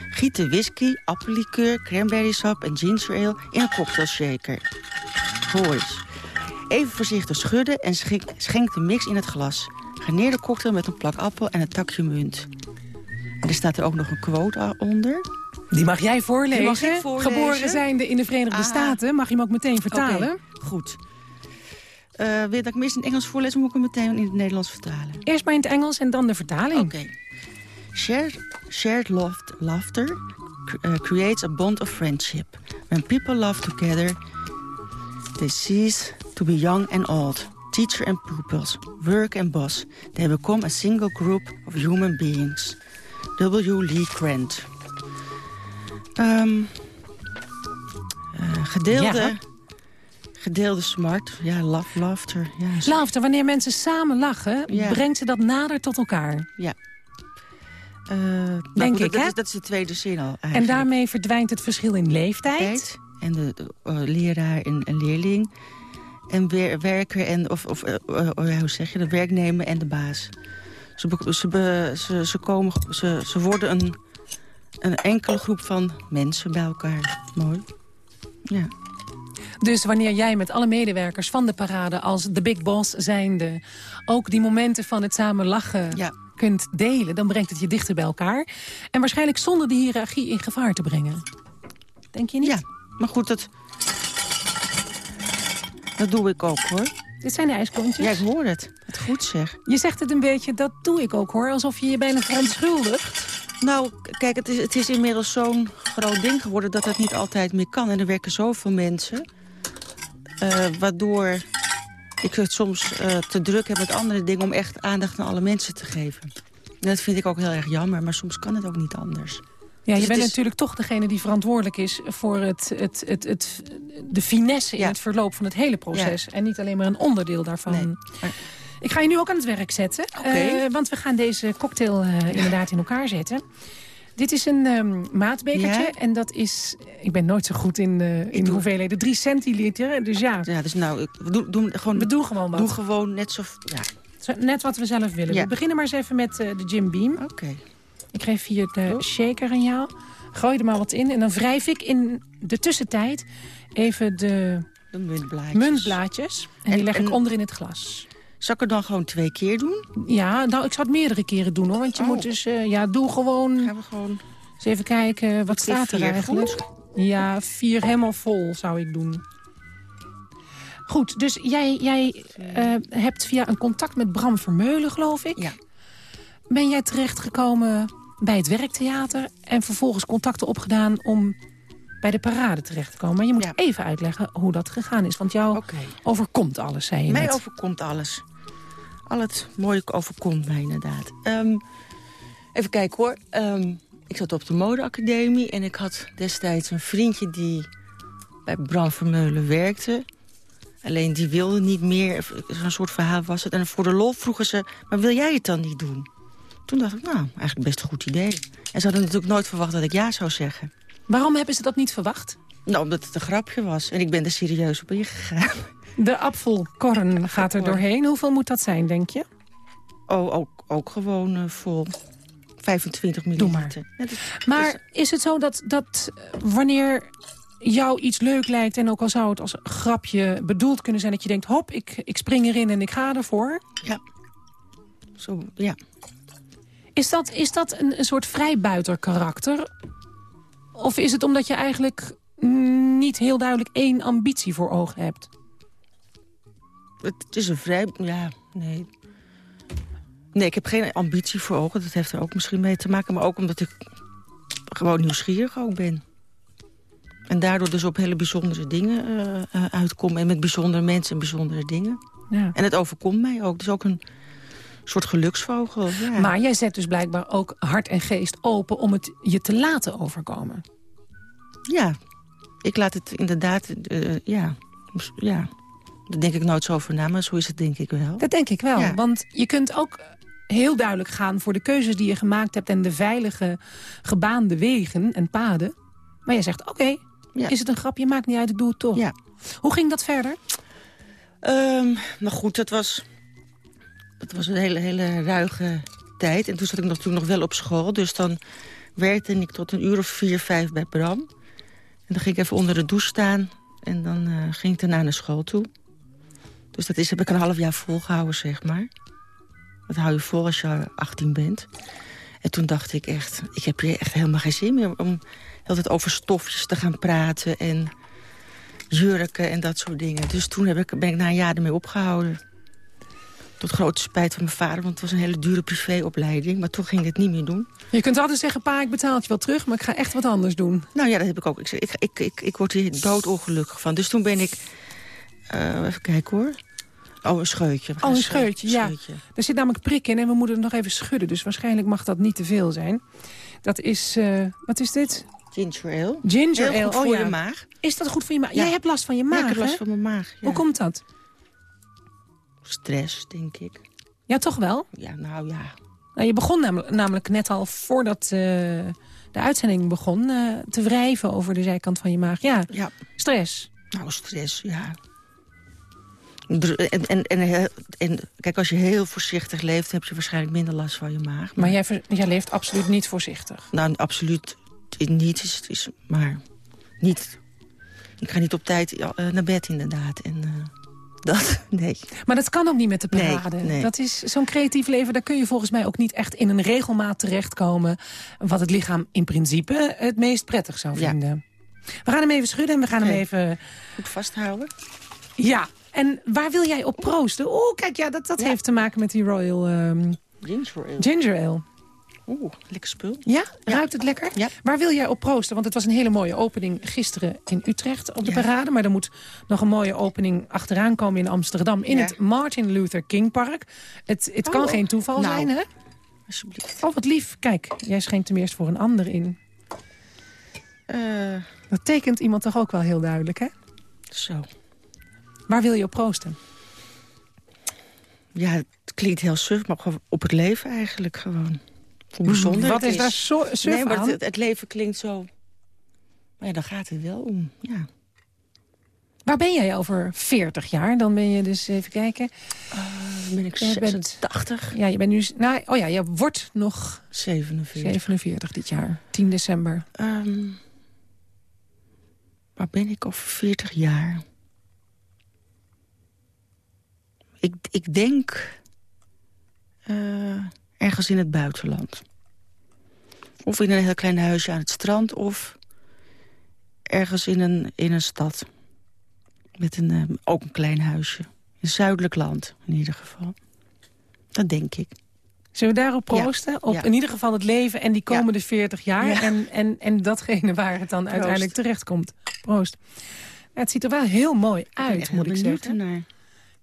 Giet de whisky, appellikeur, cranberrysap en ginger ale in een cocktailshaker. Hoor eens. Even voorzichtig schudden en schenk de mix in het glas. Garneer de cocktail met een plak appel en een takje munt. En er staat er ook nog een quote onder. Die mag jij voorlezen. Mag voorlezen. Geboren zijnde in de Verenigde Staten. Mag je hem ook meteen vertalen? Okay, goed. Uh, wil dat ik meest in het Engels voorlees, moet ik hem meteen in het Nederlands vertalen? Eerst maar in het Engels en dan de vertaling. Oké. Okay. Shared, shared laughter uh, creates a bond of friendship. When people laugh together, they cease to be young and old. Teacher and pupils, work and boss. They become a single group of human beings. W. Lee Grant. Um, uh, gedeelde... Ja. Gedeelde smart, ja, love, laughter. Ja. Laughter, wanneer mensen samen lachen, brengt ze dat nader tot elkaar. Ja. Uh, Denk ik, dat, hè? Is, dat is de tweede zin al eigenlijk. En daarmee verdwijnt het verschil in leeftijd. en de, uh, leraar en, en, leerling. En wer, werker en, of, of uh, hoe zeg je, de werknemer en de baas. Ze, ze, ze, ze, komen, ze, ze worden een, een enkele groep van mensen bij elkaar. Mooi. Ja. Dus wanneer jij met alle medewerkers van de parade als de big boss zijnde... ook die momenten van het samen lachen kunt delen... dan brengt het je dichter bij elkaar. En waarschijnlijk zonder de hiërarchie in gevaar te brengen. Denk je niet? Ja, maar goed, dat, dat doe ik ook, hoor. Dit zijn de ijsklontjes? Ja, ik hoor het. Het goed zeg. Je zegt het een beetje, dat doe ik ook hoor. Alsof je je bijna verontschuldigt. Nou, kijk, het is, het is inmiddels zo'n groot ding geworden... dat het niet altijd meer kan. En er werken zoveel mensen. Uh, waardoor ik het soms uh, te druk heb met andere dingen... om echt aandacht aan alle mensen te geven. En dat vind ik ook heel erg jammer, maar soms kan het ook niet anders. Ja, je dus bent natuurlijk toch degene die verantwoordelijk is... voor het, het, het, het, de finesse in het verloop van het hele proces. En niet alleen maar een onderdeel daarvan. Nee. Ik ga je nu ook aan het werk zetten. Okay. Uh, want we gaan deze cocktail inderdaad in elkaar zetten. Dit is een ehm, maatbekertje Ja? en dat is... Ik ben nooit zo goed in, eh, in doe- hoeveelheden. 3 centiliter, dus ja. Ja, dus nou, ik- we doen, doen gewoon, We doen gewoon wat. Doe gewoon net zo... Ja, Zo- Net wat we zelf willen. Ja. We beginnen maar eens even met eh, de Jim Beam. oké. Ik geef hier de Oh. shaker aan jou. Gooi er maar wat in. En dan wrijf ik in de tussentijd even de De muntblaadjes. muntblaadjes. En, die En- leg ik onder in het glas. Zal ik er dan gewoon twee keer doen? Ja, nou, ik zou het meerdere keren doen, hoor. Want je Oh. moet dus... eh, ja, doe gewoon... Gaan we gewoon... Eens even kijken, wat staat er eigenlijk? goed? Ja, vier helemaal vol zou ik doen. Goed, dus jij, jij eh, hebt via een contact met Bram Vermeulen, geloof ik... Ja. ben jij terechtgekomen bij het werktheater... en vervolgens contacten opgedaan om bij de parade terecht te komen. Maar je moet Ja. even uitleggen hoe dat gegaan is. Want jou overkomt alles, zei je Mij net. overkomt alles. Al het mooie overkomt mij inderdaad. Ehm, even kijken hoor. Ehm, ik zat op de modeacademie en ik had destijds een vriendje die bij Bram Vermeulen werkte. Alleen die wilde niet meer, zo'n soort verhaal was het. En voor de lol vroegen ze, maar wil jij het dan niet doen? Toen dacht ik, nou, eigenlijk best een goed idee. En ze hadden natuurlijk nooit verwacht dat ik ja zou zeggen. Waarom hebben ze dat niet verwacht? Nou, omdat het een grapje was. En ik ben er serieus op ingegaan. De apfelkorn gaat er doorheen. Hoeveel moet dat zijn, denk je? Oh, ook, ook gewoon eh, vol. 25 milliliter. Ja, dat- Maar is het zo dat, dat eh, wanneer jou iets leuk lijkt... en ook al zou het als grapje bedoeld kunnen zijn... dat je denkt, hop, ik, ik spring erin en ik ga ervoor... Ja. Zo, ja. Is dat, is dat een, een soort vrijbuiter karakter? Of is het omdat je eigenlijk niet heel duidelijk één ambitie voor ogen hebt? Het is een vrij... Ja, nee. Nee, ik heb geen ambitie voor ogen. Dat heeft er ook misschien mee te maken. Maar ook omdat ik gewoon nieuwsgierig ook ben. En daardoor dus op hele bijzondere dingen eh, eh, uitkom. En met bijzondere mensen en bijzondere dingen. Ja. En het overkomt mij ook. Dus ook een soort geluksvogel. Ja. Maar jij zet dus blijkbaar ook hart en geest open... om het je te laten overkomen. Ja, ik laat het inderdaad, eh, ja, ja. Daar denk ik nooit zo over na, maar zo is het denk ik wel. Dat denk ik wel. Ja. Want je kunt ook heel duidelijk gaan voor de keuzes die je gemaakt hebt... en de veilige, gebaande wegen en paden. Maar jij zegt, oké, Ja. is het een grapje? Maakt niet uit, ik doe het toch. Ja. Hoe ging dat verder? Ehm, maar goed, dat was, dat was een hele, hele ruige tijd. En toen zat ik toen nog wel op school, dus dan werkte ik tot een uur of vier, vijf bij Bram. En dan ging ik even onder de douche staan en dan eh, ging ik daarna naar school toe. Dus dat is, heb ik een half jaar volgehouden, zeg maar. Dat hou je vol als je 18 bent. En toen dacht ik echt, ik heb hier echt helemaal geen zin meer... om altijd over stofjes te gaan praten en jurken en dat soort dingen. Dus toen heb ik, ben ik na een jaar ermee opgehouden. Tot grote spijt van mijn vader, want het was een hele dure privéopleiding. Maar toen ging ik het niet meer doen. Je kunt altijd zeggen, pa, ik betaal het je wel terug... maar ik ga echt wat anders doen. Nou ja, dat heb ik ook. Ik, ik, ik, ik, ik word hier doodongelukkig van. Dus toen ben ik... eh, even kijken hoor. Oh, een scheutje. Oh, een scheutje, ja. scheutje. Er zit namelijk prik in en we moeten het nog even schudden. Dus waarschijnlijk mag dat niet te veel zijn. Dat is, eh, wat is dit? Ginger ale. Ginger ale. goed oh, voor ja. je maag. Is dat goed voor je maag? Ja. Jij hebt last van je maag, ja, ik heb last hè? van mijn maag. Ja. Hoe komt dat? Stress, denk ik. Ja, toch wel? Ja, nou ja. Nou, je begon namelijk, namelijk net al voordat eh, de uitzending begon... eh, te wrijven over de zijkant van je maag. Ja, Ja, stress. nou, stress, ja. En, en, en, heel- en kijk, als je heel voorzichtig leeft... heb je waarschijnlijk minder last van je maag. Maar jij, jij leeft absoluut niet voorzichtig. Nou, absoluut niet. Is, is, maar niet... Ik ga niet op tijd eh, naar bed, inderdaad. En eh, dat, nee. Maar dat kan ook niet met de parade. nee. Dat is zo'n creatief leven, daar kun je volgens mij ook niet echt in een regelmaat terechtkomen... wat het lichaam in principe het meest prettig zou Ja. vinden. We gaan hem even schudden en we gaan hem even... Goed vasthouden. Ja, en waar wil jij op proosten? Oeh, kijk, ja, dat, dat Ja. heeft te maken met die Royal ehm, Ginger ale. Ginger Ale. Oeh, lekker spul. Ja? Ruikt het lekker? Ja. Waar wil jij op proosten? Want het was een hele mooie opening gisteren in Utrecht op de Ja. parade. Maar er moet nog een mooie opening achteraan komen in Amsterdam. In Ja. het Martin Luther King Park. Het, het kan Oh. geen toeval Nou. zijn, hè? Alsjeblieft. Oh, wat lief. Kijk, jij schenkt ten eerste voor een ander in. Eh, Dat tekent iemand toch ook wel heel duidelijk, hè? zo. Waar wil je op proosten? Ja, het klinkt heel suf, maar op het leven eigenlijk gewoon. Bijzonder Wat is daar zo Nee, maar het, het leven klinkt zo... Maar ja, dan gaat het wel om, ja. Waar ben jij over 40 jaar? Dan ben je dus, even kijken... Dan ben ik Jij bent- 86, Ja, je bent nu... Nou, oh ja, je wordt nog 47. 47 dit jaar. 10 december. Ehm, waar ben ik over 40 jaar? Ik, ik denk eh, ergens in het buitenland. Of in een heel klein huisje aan het strand... of ergens in een, in een stad. Met een, eh, ook een klein huisje. Een zuidelijk land, in ieder geval. Dat denk ik. Zullen we daarop Ja. proosten? Op Ja. in ieder geval het leven en die komende 40 jaar. Ja. En, en, en datgene waar het dan uiteindelijk terechtkomt. Proost. Ja, het ziet er wel heel mooi uit, echt moet ik zeggen. ernaar.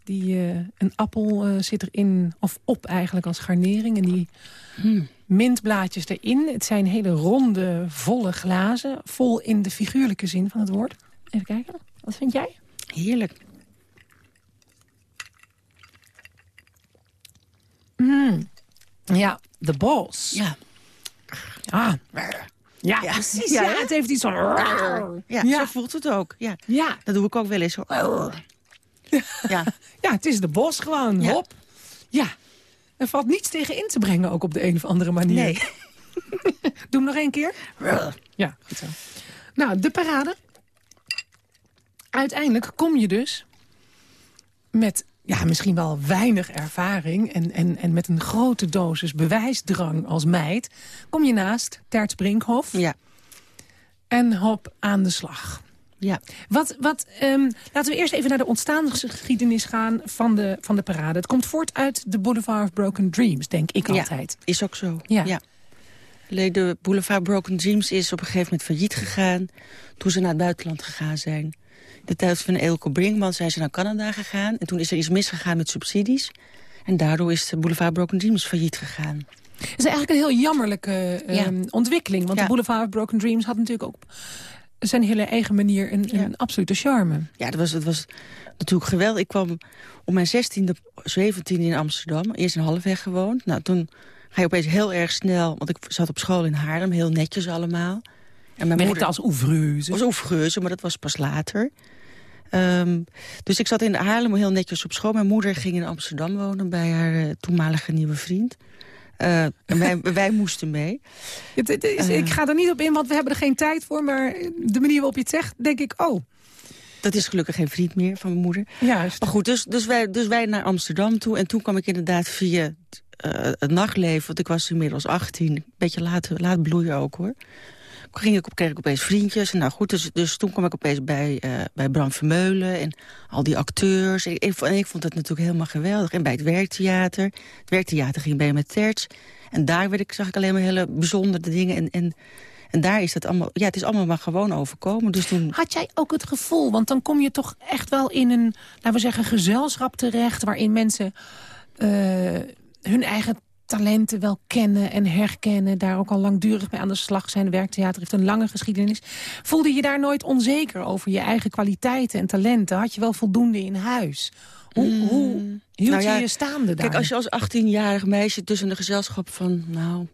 Die, eh, een appel eh, zit erin, of op eigenlijk als garnering. En die Hmm. mintblaadjes erin. Het zijn hele ronde, volle glazen. Vol in de figuurlijke zin van het woord. Even kijken, wat vind jij? Heerlijk. Ja, de balls. Ja. Ah. Ja, precies. Ja, het heeft iets van... Ja, Ja. zo voelt het ook. Ja. Ja, Dat doe ik ook wel eens. Zo. Ja. ja, het is de bos gewoon. Ja. Hop. Ja. Er valt niets tegen in te brengen, ook op de een of andere manier. Nee. Doe hem nog één keer. Ja, goed zo. Nou, de parade. Uiteindelijk kom je dus met ja, misschien wel weinig ervaring... En, en, en met een grote dosis bewijsdrang als meid... kom je naast Terts Brinkhoff Ja. en hop aan de slag. Ja. Wat, wat, ehm, laten we eerst even naar de ontstaansgeschiedenis gaan van de, van de parade. Het komt voort uit de Boulevard of Broken Dreams, denk ik Ja. altijd. Is ook zo. Ja. Alleen De Boulevard Broken Dreams is op een gegeven moment failliet gegaan... toen ze naar het buitenland gegaan zijn. De tijd van Eelco Brinkman zijn ze naar Canada gegaan... en toen is er iets misgegaan met subsidies. En daardoor is de Boulevard Broken Dreams failliet gegaan. Het is eigenlijk een heel jammerlijke ehm, ontwikkeling. Want Ja. de Boulevard of Broken Dreams had natuurlijk ook... zijn hele eigen manier een, Ja. een absolute charme. Ja, dat was, dat was natuurlijk geweldig. Ik kwam om mijn 16e, 17e in Amsterdam. Eerst in Halfweg gewoond. Nou, toen ga je opeens heel erg snel... want ik zat op school in Haarlem, heel netjes allemaal. En mijn Werkte als oeuvreuse. was overigens, maar dat was pas later. Ehm, dus ik zat in Haarlem heel netjes op school. Mijn moeder ging in Amsterdam wonen bij haar eh, toenmalige nieuwe vriend. Eh, en wij, wij moesten mee. Het- het is- Eh. ik ga er niet op in, want we hebben er geen tijd voor. Maar de manier waarop je het zegt, denk ik... oh, Dat is gelukkig geen vriend meer van mijn moeder. juist. Maar goed, dus, dus, wij, dus wij naar Amsterdam toe. En toen kwam ik inderdaad via eh, het nachtleven, want ik was inmiddels 18. Een beetje laat, laat bloeien ook hoor. Ging ik op, kreeg opeens vriendjes. En nou goed, dus, dus toen kwam ik opeens bij, eh, bij Bram Vermeulen en al die acteurs. En ik vond het natuurlijk helemaal geweldig. En bij het werktheater. Het werktheater ging bij met Terts. En daar werd ik, zag ik alleen maar hele bijzondere dingen. En, en, en daar is het allemaal, ja, het is allemaal maar gewoon overkomen. Dus toen, Had jij ook het gevoel, want dan kom je toch echt wel in een, laten we zeggen, gezelschap terecht... waarin mensen eh, hun eigen talenten wel kennen en herkennen... daar ook al langdurig mee aan de slag zijn. Werktheater heeft een lange geschiedenis. Voelde je daar nooit onzeker over je eigen kwaliteiten en talenten? Had je wel voldoende in huis? Hoe, hoe hield nou ja, je je staande daar? Kijk, als je als 18-jarig meisje tussen een gezelschap van, nou,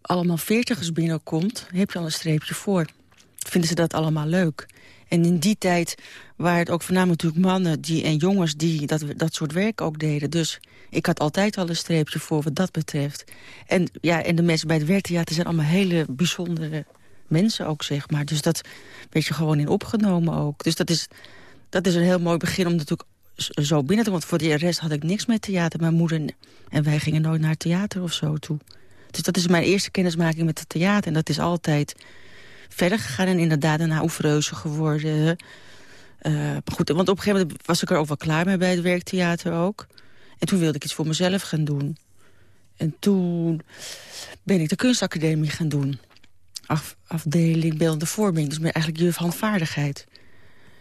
allemaal veertigers binnenkomt, heb je al een streepje voor. Vinden ze dat allemaal leuk? En in die tijd waren het ook voornamelijk natuurlijk mannen die, en jongens die dat, dat soort werk ook deden. Dus ik had altijd al een streepje voor wat dat betreft. En, ja, en de mensen bij het werktheater zijn allemaal hele bijzondere mensen ook, zeg maar. Dus dat werd je gewoon in opgenomen ook. Dus dat is, dat is een heel mooi begin om natuurlijk zo binnen te... want voor de rest had ik niks met theater. Mijn moeder en wij gingen nooit naar theater of zo toe. Dus dat is mijn eerste kennismaking met het theater. En dat is altijd verder gegaan en inderdaad daarna oefenreuze geworden. Eh, maar goed, want op een gegeven moment was ik er ook wel klaar mee bij het werktheater ook. En toen wilde ik iets voor mezelf gaan doen. En toen ben ik de kunstacademie gaan doen. Af, afdeling beeldende vorming, dus ben eigenlijk juf.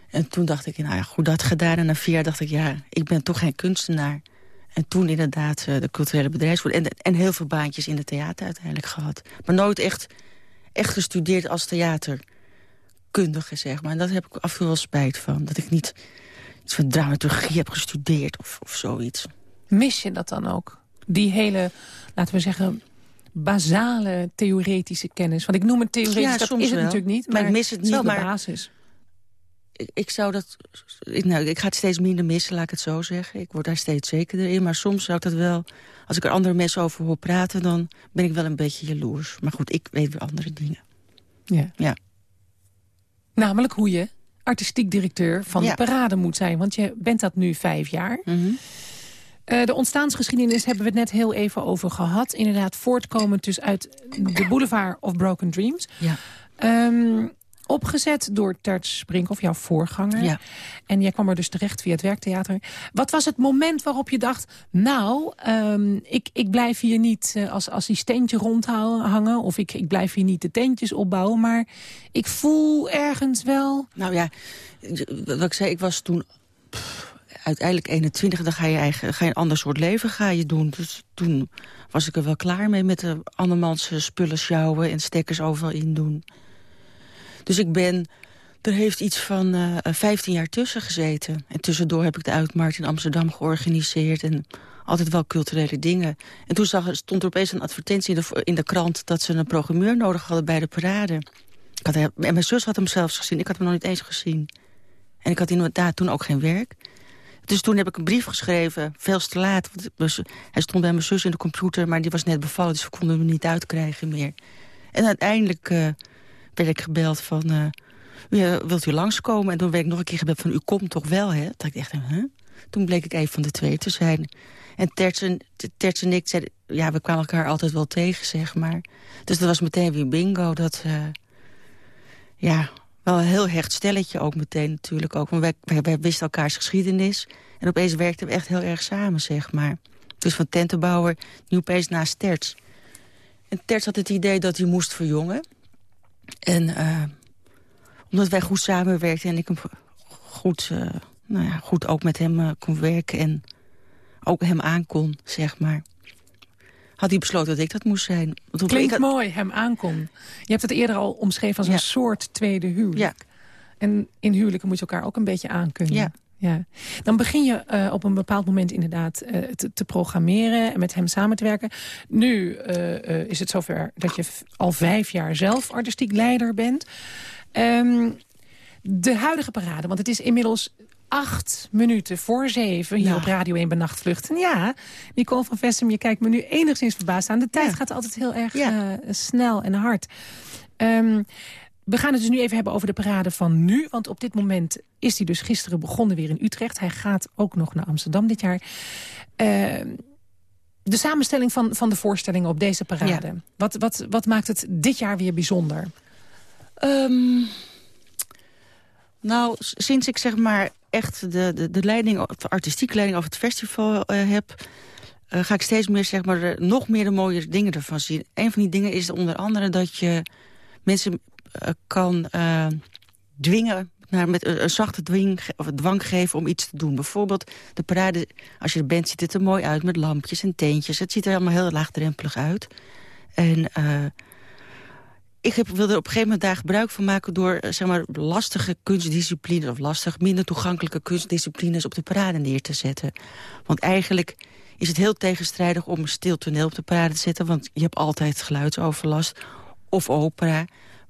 En toen dacht ik, nou ja, goed dat gedaan. En na vier jaar dacht ik, ja, ik ben toch geen kunstenaar. En toen inderdaad eh, de culturele bedrijfsvoering. En, en heel veel baantjes in het theater uiteindelijk gehad. Maar nooit echt, echt gestudeerd als theaterkundige, zeg maar. En dat heb ik af en toe wel spijt van. Dat ik niet iets van dramaturgie heb gestudeerd of, of zoiets. Mis je dat dan ook? Die hele, laten we zeggen, basale theoretische kennis? Want ik noem het theoretisch, Ja, dat soms is het wel. natuurlijk niet. Maar Maar, ik mis het niet, de maar- basis. Ik, ik zou dat... Ik, nou, ik ga het steeds minder missen, laat ik het zo zeggen. Ik word daar steeds zekerder in. Maar soms zou ik dat wel... Als ik er andere mensen over hoor praten... dan ben ik wel een beetje jaloers. Maar goed, ik weet weer andere dingen. Ja. Ja. Namelijk hoe je artistiek directeur van Ja. de parade moet zijn. Want je bent dat nu vijf jaar. Mhm. Eh, de ontstaansgeschiedenis hebben we het net heel even over gehad. Inderdaad, voortkomend dus uit de Boulevard of Broken Dreams. Ja. Ehm, opgezet door Terts Brinkhoff, jouw voorganger. Ja. En jij kwam er dus terecht via het werktheater. Wat was het moment waarop je dacht... nou, ehm, ik, ik blijf hier niet eh, als assistentje rondhangen... of ik, ik blijf hier niet de tentjes opbouwen... maar ik voel ergens wel... Nou ja, wat ik zei, ik was toen pff, uiteindelijk 21. Dan ga je, eigen, ga je een ander soort leven ga je doen. Dus toen was ik er wel klaar mee met de andermans spullen sjouwen... en stekkers overal in doen. Dus ik ben... Er heeft iets van eh 15 jaar tussen gezeten. En tussendoor heb ik de Uitmarkt in Amsterdam georganiseerd... en altijd wel culturele dingen. En toen zag, stond er opeens een advertentie in de, in de krant... dat ze een programmeur nodig hadden bij de parade. Ik had, en mijn zus had hem zelfs gezien. Ik had hem nog niet eens gezien. En ik had inderdaad toen ook geen werk. Dus toen heb ik een brief geschreven, veel te laat. Want hij stond bij mijn zus in de computer, maar die was net bevallen... dus we konden hem niet uitkrijgen meer. En uiteindelijk eh, werd ik gebeld van... "Ja, wilt u langskomen? En toen werd ik nog een keer gebeld van... u komt toch wel, hè? Dat ik echt, huh? Toen bleek ik even van de twee te zijn. En Terts en, ik ja, we kwamen elkaar altijd wel tegen, zeg maar. Dus dat was meteen weer bingo, dat... eh, ja, wel een heel hecht stelletje ook meteen natuurlijk ook. Want wij, wij, wij wisten elkaars geschiedenis. En opeens werkten we echt heel erg samen, zeg maar. Dus van tentenbouwer nu opeens naast Terts. En Terts had het idee dat hij moest verjongen. En eh, omdat wij goed samenwerkten en ik hem goed, eh, nou ja, goed ook met hem eh, kon werken... en ook hem aankon, zeg maar... had hij besloten dat ik dat moest zijn. Want ik Klinkt had- mooi, hem aankom. Je hebt het eerder al omschreven als Ja. een soort tweede huwelijk. Ja. En in huwelijken moet je elkaar ook een beetje aankunnen. Ja. Ja. Dan begin je eh, op een bepaald moment inderdaad eh, te, te programmeren... en met hem samen te werken. Nu eh, is het zover dat je al vijf jaar zelf artistiek leider bent. Ehm, de huidige parade, want het is inmiddels acht minuten voor zeven... hier Ja. op Radio 1 bij Nachtvluchten. Ja, Nicole van Vestem, je kijkt me nu enigszins verbaasd aan. De tijd Ja. gaat altijd heel erg Ja. snel en hard. Ehm, we gaan het dus nu even hebben over de parade van nu. Want op dit moment is hij dus gisteren begonnen weer in Utrecht. Hij gaat ook nog naar Amsterdam dit jaar. Ehm, de samenstelling van, van de voorstellingen op deze parade. Wat, wat, wat maakt het dit jaar weer bijzonder? Ehm, nou, sinds ik zeg maar echt de, de, de leiding, de artistieke leiding over het festival eh, heb... eh, ga ik steeds meer, zeg maar, nog meer de mooie dingen ervan zien. Een van die dingen is onder andere dat je mensen eh, kan eh, dwingen... Naar met een, zachte dwing, of dwang geven om iets te doen. Bijvoorbeeld de parade, als je er bent, ziet het er mooi uit met lampjes en teentjes. Het ziet er allemaal heel laagdrempelig uit. En eh, ik heb, wilde er op een gegeven moment daar gebruik van maken... door eh, zeg maar, lastige kunstdisciplines of lastig minder toegankelijke kunstdisciplines op de parade neer te zetten. Want eigenlijk is het heel tegenstrijdig om een stil toneel op de parade te zetten... want je hebt altijd geluidsoverlast of opera.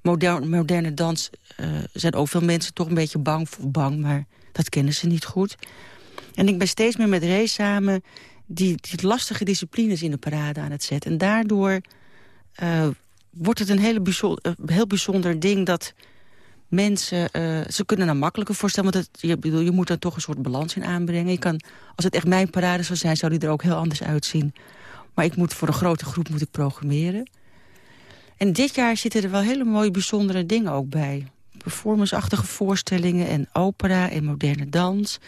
Moderne, moderne dans eh, zijn ook veel mensen toch een beetje bang voor bang... maar dat kennen ze niet goed. En ik ben steeds meer met Ray samen die, die lastige disciplines in de parade aan het zetten. En daardoor eh, wordt het een hele bijzonder, eh, heel bijzonder ding dat mensen... eh, ze kunnen er makkelijker voorstellen, want je, bedoel, je moet er toch een soort balans in aanbrengen. Je kan, als het echt mijn parade zou zijn, zou die er ook heel anders uitzien. Maar ik moet voor een grote groep moet ik programmeren. En dit jaar zitten er wel hele mooie bijzondere dingen ook bij. Performanceachtige voorstellingen en opera en moderne dans.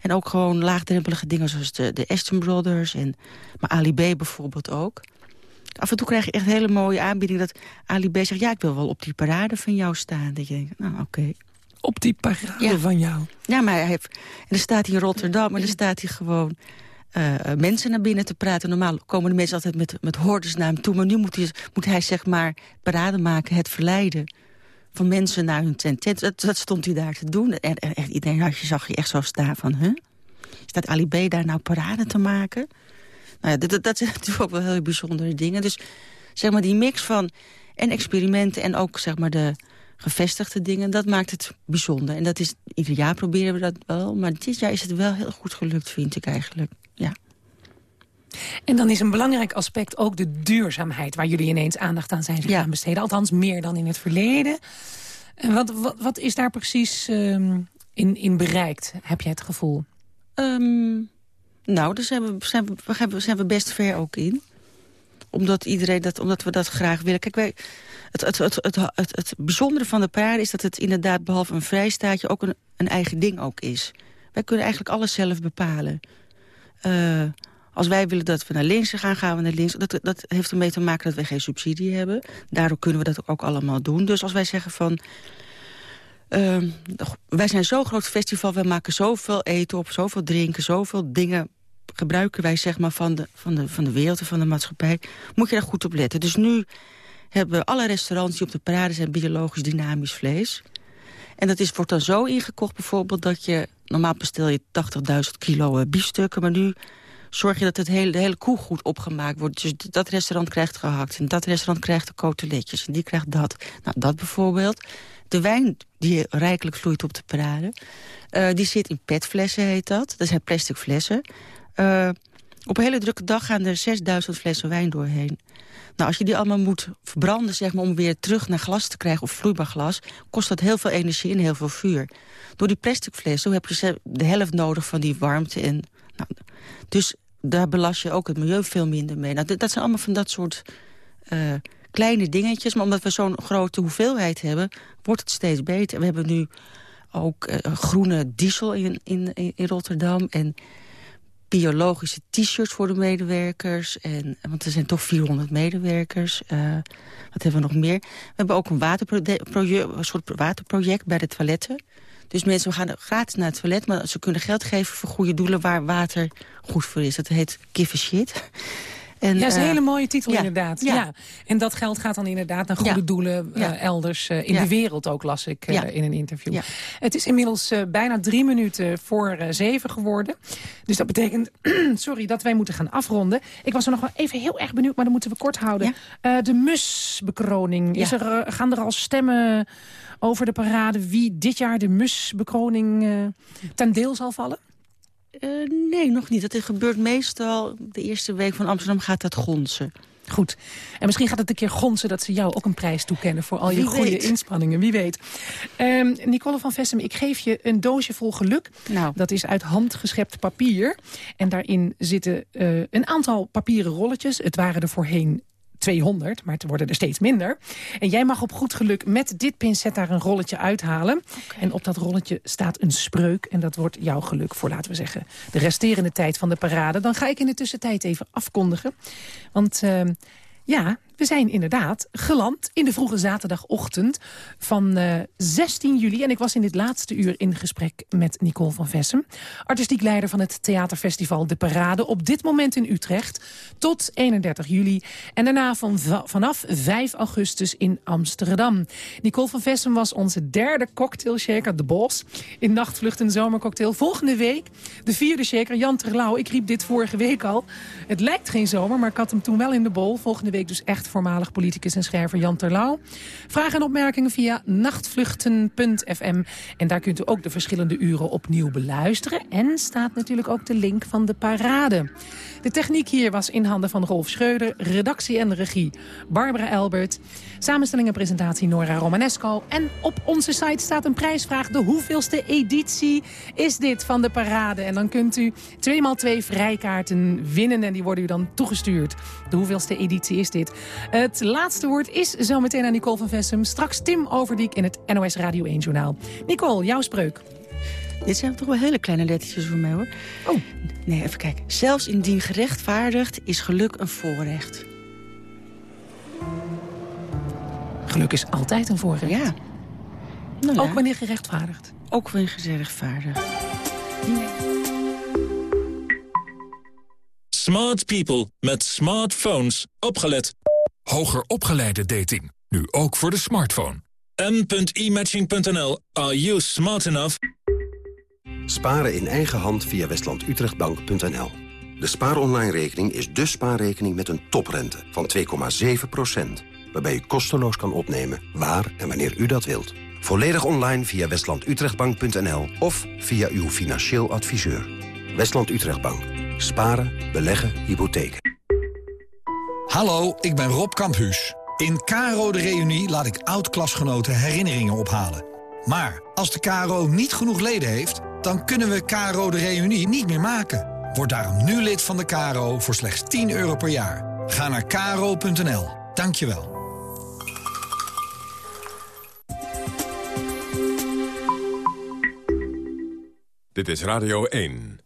En ook gewoon laagdrempelige dingen zoals de, de Aston Brothers en maar Ali B bijvoorbeeld ook. Af en toe krijg je echt hele mooie aanbiedingen dat Ali B zegt... ja, ik wil wel op die parade van jou staan. Dat je denkt, nou oké. Op die parade Ja. van jou. Ja, maar hij heeft, en dan staat hij in Rotterdam en dan staat hij gewoon eh, eh, mensen naar binnen te praten. Normaal komen de mensen altijd met, met hordes naar hem toe. Maar nu moet hij, moet hij zeg maar parade maken, het verleiden van mensen naar hun tent. Dat, stond hij daar te doen. En, echt, iedereen had je, zag je echt zo staan van... Huh? Staat Ali B daar nou parade te maken? Nou ja, dat, dat, dat zijn natuurlijk ook wel heel bijzondere dingen. Dus zeg maar die mix van en experimenten en ook zeg maar de gevestigde dingen, dat maakt het bijzonder. En dat is, ieder jaar proberen we dat wel, maar dit jaar is het wel heel goed gelukt, vind ik eigenlijk. Ja. En dan is een belangrijk aspect ook de duurzaamheid... waar jullie ineens aandacht aan zijn gaan besteden. Althans, meer dan in het verleden. En wat, wat, wat is daar precies ehm, in, in bereikt, heb je het gevoel? Um, nou, daar zijn we, zijn, we, zijn we best ver ook in. Omdat, iedereen dat, omdat we dat graag willen. Kijk, wij, het, het, het, het, het, het bijzondere van de parade is dat het inderdaad... behalve een vrijstaatje ook een, een eigen ding ook is. Wij kunnen eigenlijk alles zelf bepalen. Uh, als wij willen dat we naar links gaan, gaan we naar links. Dat, dat heeft ermee te maken dat wij geen subsidie hebben. Daardoor kunnen we dat ook allemaal doen. Dus als wij zeggen van... Uh, wij zijn zo'n groot festival, wij maken zoveel eten op, zoveel drinken, zoveel dingen gebruiken wij zeg maar van de, van de, van de wereld en van de maatschappij. Moet je daar goed op letten. Dus nu hebben alle restaurants die op de parade zijn biologisch dynamisch vlees. En dat is, wordt dan zo ingekocht bijvoorbeeld dat je... normaal bestel je 80.000 kilo uh, biefstukken, maar nu zorg je dat het hele, de hele koe goed opgemaakt wordt. Dus dat restaurant krijgt gehakt en dat restaurant krijgt de coteletjes en die krijgt dat. Nou, dat bijvoorbeeld. De wijn die rijkelijk vloeit op de parade, uh, die zit in petflessen heet dat. Dat zijn plastic flessen. Uh, op een hele drukke dag gaan er 6000 flessen wijn doorheen. Nou, als je die allemaal moet verbranden zeg maar, om weer terug naar glas te krijgen... of vloeibaar glas, kost dat heel veel energie en heel veel vuur. Door die plastic flessen heb je de helft nodig van die warmte. En, nou, dus daar belast je ook het milieu veel minder mee. Nou, dat zijn allemaal van dat soort uh, kleine dingetjes. Maar omdat we zo'n grote hoeveelheid hebben, wordt het steeds beter. We hebben nu ook uh, groene diesel in, in, in Rotterdam... en biologische t-shirts voor de medewerkers. En, want er zijn toch 400 medewerkers. Uh, wat hebben we nog meer? We hebben ook een, een soort waterproject bij de toiletten. Dus mensen gaan gratis naar het toilet... maar ze kunnen geld geven voor goede doelen waar water goed voor is. Dat heet Give a Shit. En, ja, dat is een eh, hele mooie titel inderdaad. Ja. En dat geld gaat dan inderdaad naar goede doelen uh, elders uh, in de wereld ook, las ik in een interview. Het is inmiddels bijna drie minuten voor zeven geworden. Dus dat betekent, sorry, dat wij moeten gaan afronden. Ik was er nog wel even heel erg benieuwd, maar dan moeten we kort houden. de musbekroning, is er, gaan er al stemmen over de parade... wie dit jaar de musbekroning ten deel zal vallen? Uh, nee, nog niet. Dat gebeurt meestal de eerste week van Amsterdam gaat dat gonzen. Goed. En misschien gaat het een keer gonzen dat ze jou ook een prijs toekennen... voor al je goede inspanningen, wie weet. Um, Nicole van Vessem, ik geef je een doosje vol geluk. Nou. Dat is uit handgeschept papier. En daarin zitten uh, een aantal papieren rolletjes. Het waren er voorheen 200, maar het worden er steeds minder. En jij mag op goed geluk met dit pincet daar een rolletje uithalen. En op dat rolletje staat een spreuk. En dat wordt jouw geluk voor, laten we zeggen, de resterende tijd van de parade. Dan ga ik in de tussentijd even afkondigen. Want... Uh, ja, we zijn inderdaad geland in de vroege zaterdagochtend van uh, eh, 16 juli. En ik was in dit laatste uur in gesprek met Nicole van Vessem. Artistiek leider van het theaterfestival De Parade. Op dit moment in Utrecht tot 31 juli. En daarna van, vanaf 5 augustus in Amsterdam. Nicole van Vessem was onze derde cocktailshaker, de Bos. In Nachtvlucht en Zomercocktail. Volgende week de vierde shaker, Jan Terlouw. Ik riep dit vorige week al. Het lijkt geen zomer, maar ik had hem toen wel in de bol. Volgende week dus echt voormalig politicus en schrijver Jan Terlouw. Vragen en opmerkingen via nachtvluchten.fm. En daar kunt u ook de verschillende uren opnieuw beluisteren. En staat natuurlijk ook de link van de parade. De techniek hier was in handen van Rolf Schreuder. Redactie en regie Barbara Elbert. Samenstelling en presentatie Nora Romanesco. En op onze site staat een prijsvraag. De hoeveelste editie is dit van de parade? En dan kunt u 2x2 vrijkaarten winnen. En die worden u dan toegestuurd. De hoeveelste editie is dit? Het laatste woord is zometeen aan Nicole van Vessem. Straks Tim Overdiek in het NOS Radio 1 Journaal. Nicole, jouw spreuk. Dit zijn toch wel hele kleine lettertjes voor mij, hoor. Oh. Nee, even kijken. Zelfs indien gerechtvaardigd is geluk een voorrecht. Geluk is altijd een voorrecht. Ja. Nou, Ook wanneer gerechtvaardigd. Ook wanneer gerechtvaardigd. Nee. Smart people met smartphones. Opgelet. Hoger opgeleide dating. Nu ook voor de smartphone. m.imatching.nl. Are you smart enough? Sparen in eigen hand via westlandutrechtbank.nl. De SpaarOnline-rekening is de spaarrekening met een toprente van 2,7%. Waarbij u kosteloos kan opnemen waar en wanneer u dat wilt. Volledig online via westlandutrechtbank.nl of via uw financieel adviseur. Westland Utrechtbank. Sparen, beleggen, hypotheken. Hallo, ik ben Rob Kamphuus. In Caro de Reunie laat ik oud-klasgenoten herinneringen ophalen. Maar als de KRO niet genoeg leden heeft, dan kunnen we Caro de Reunie niet meer maken. Word daarom nu lid van de KRO voor slechts 10 euro per jaar. Ga naar kro.nl. Dankjewel. Dit is Radio 1.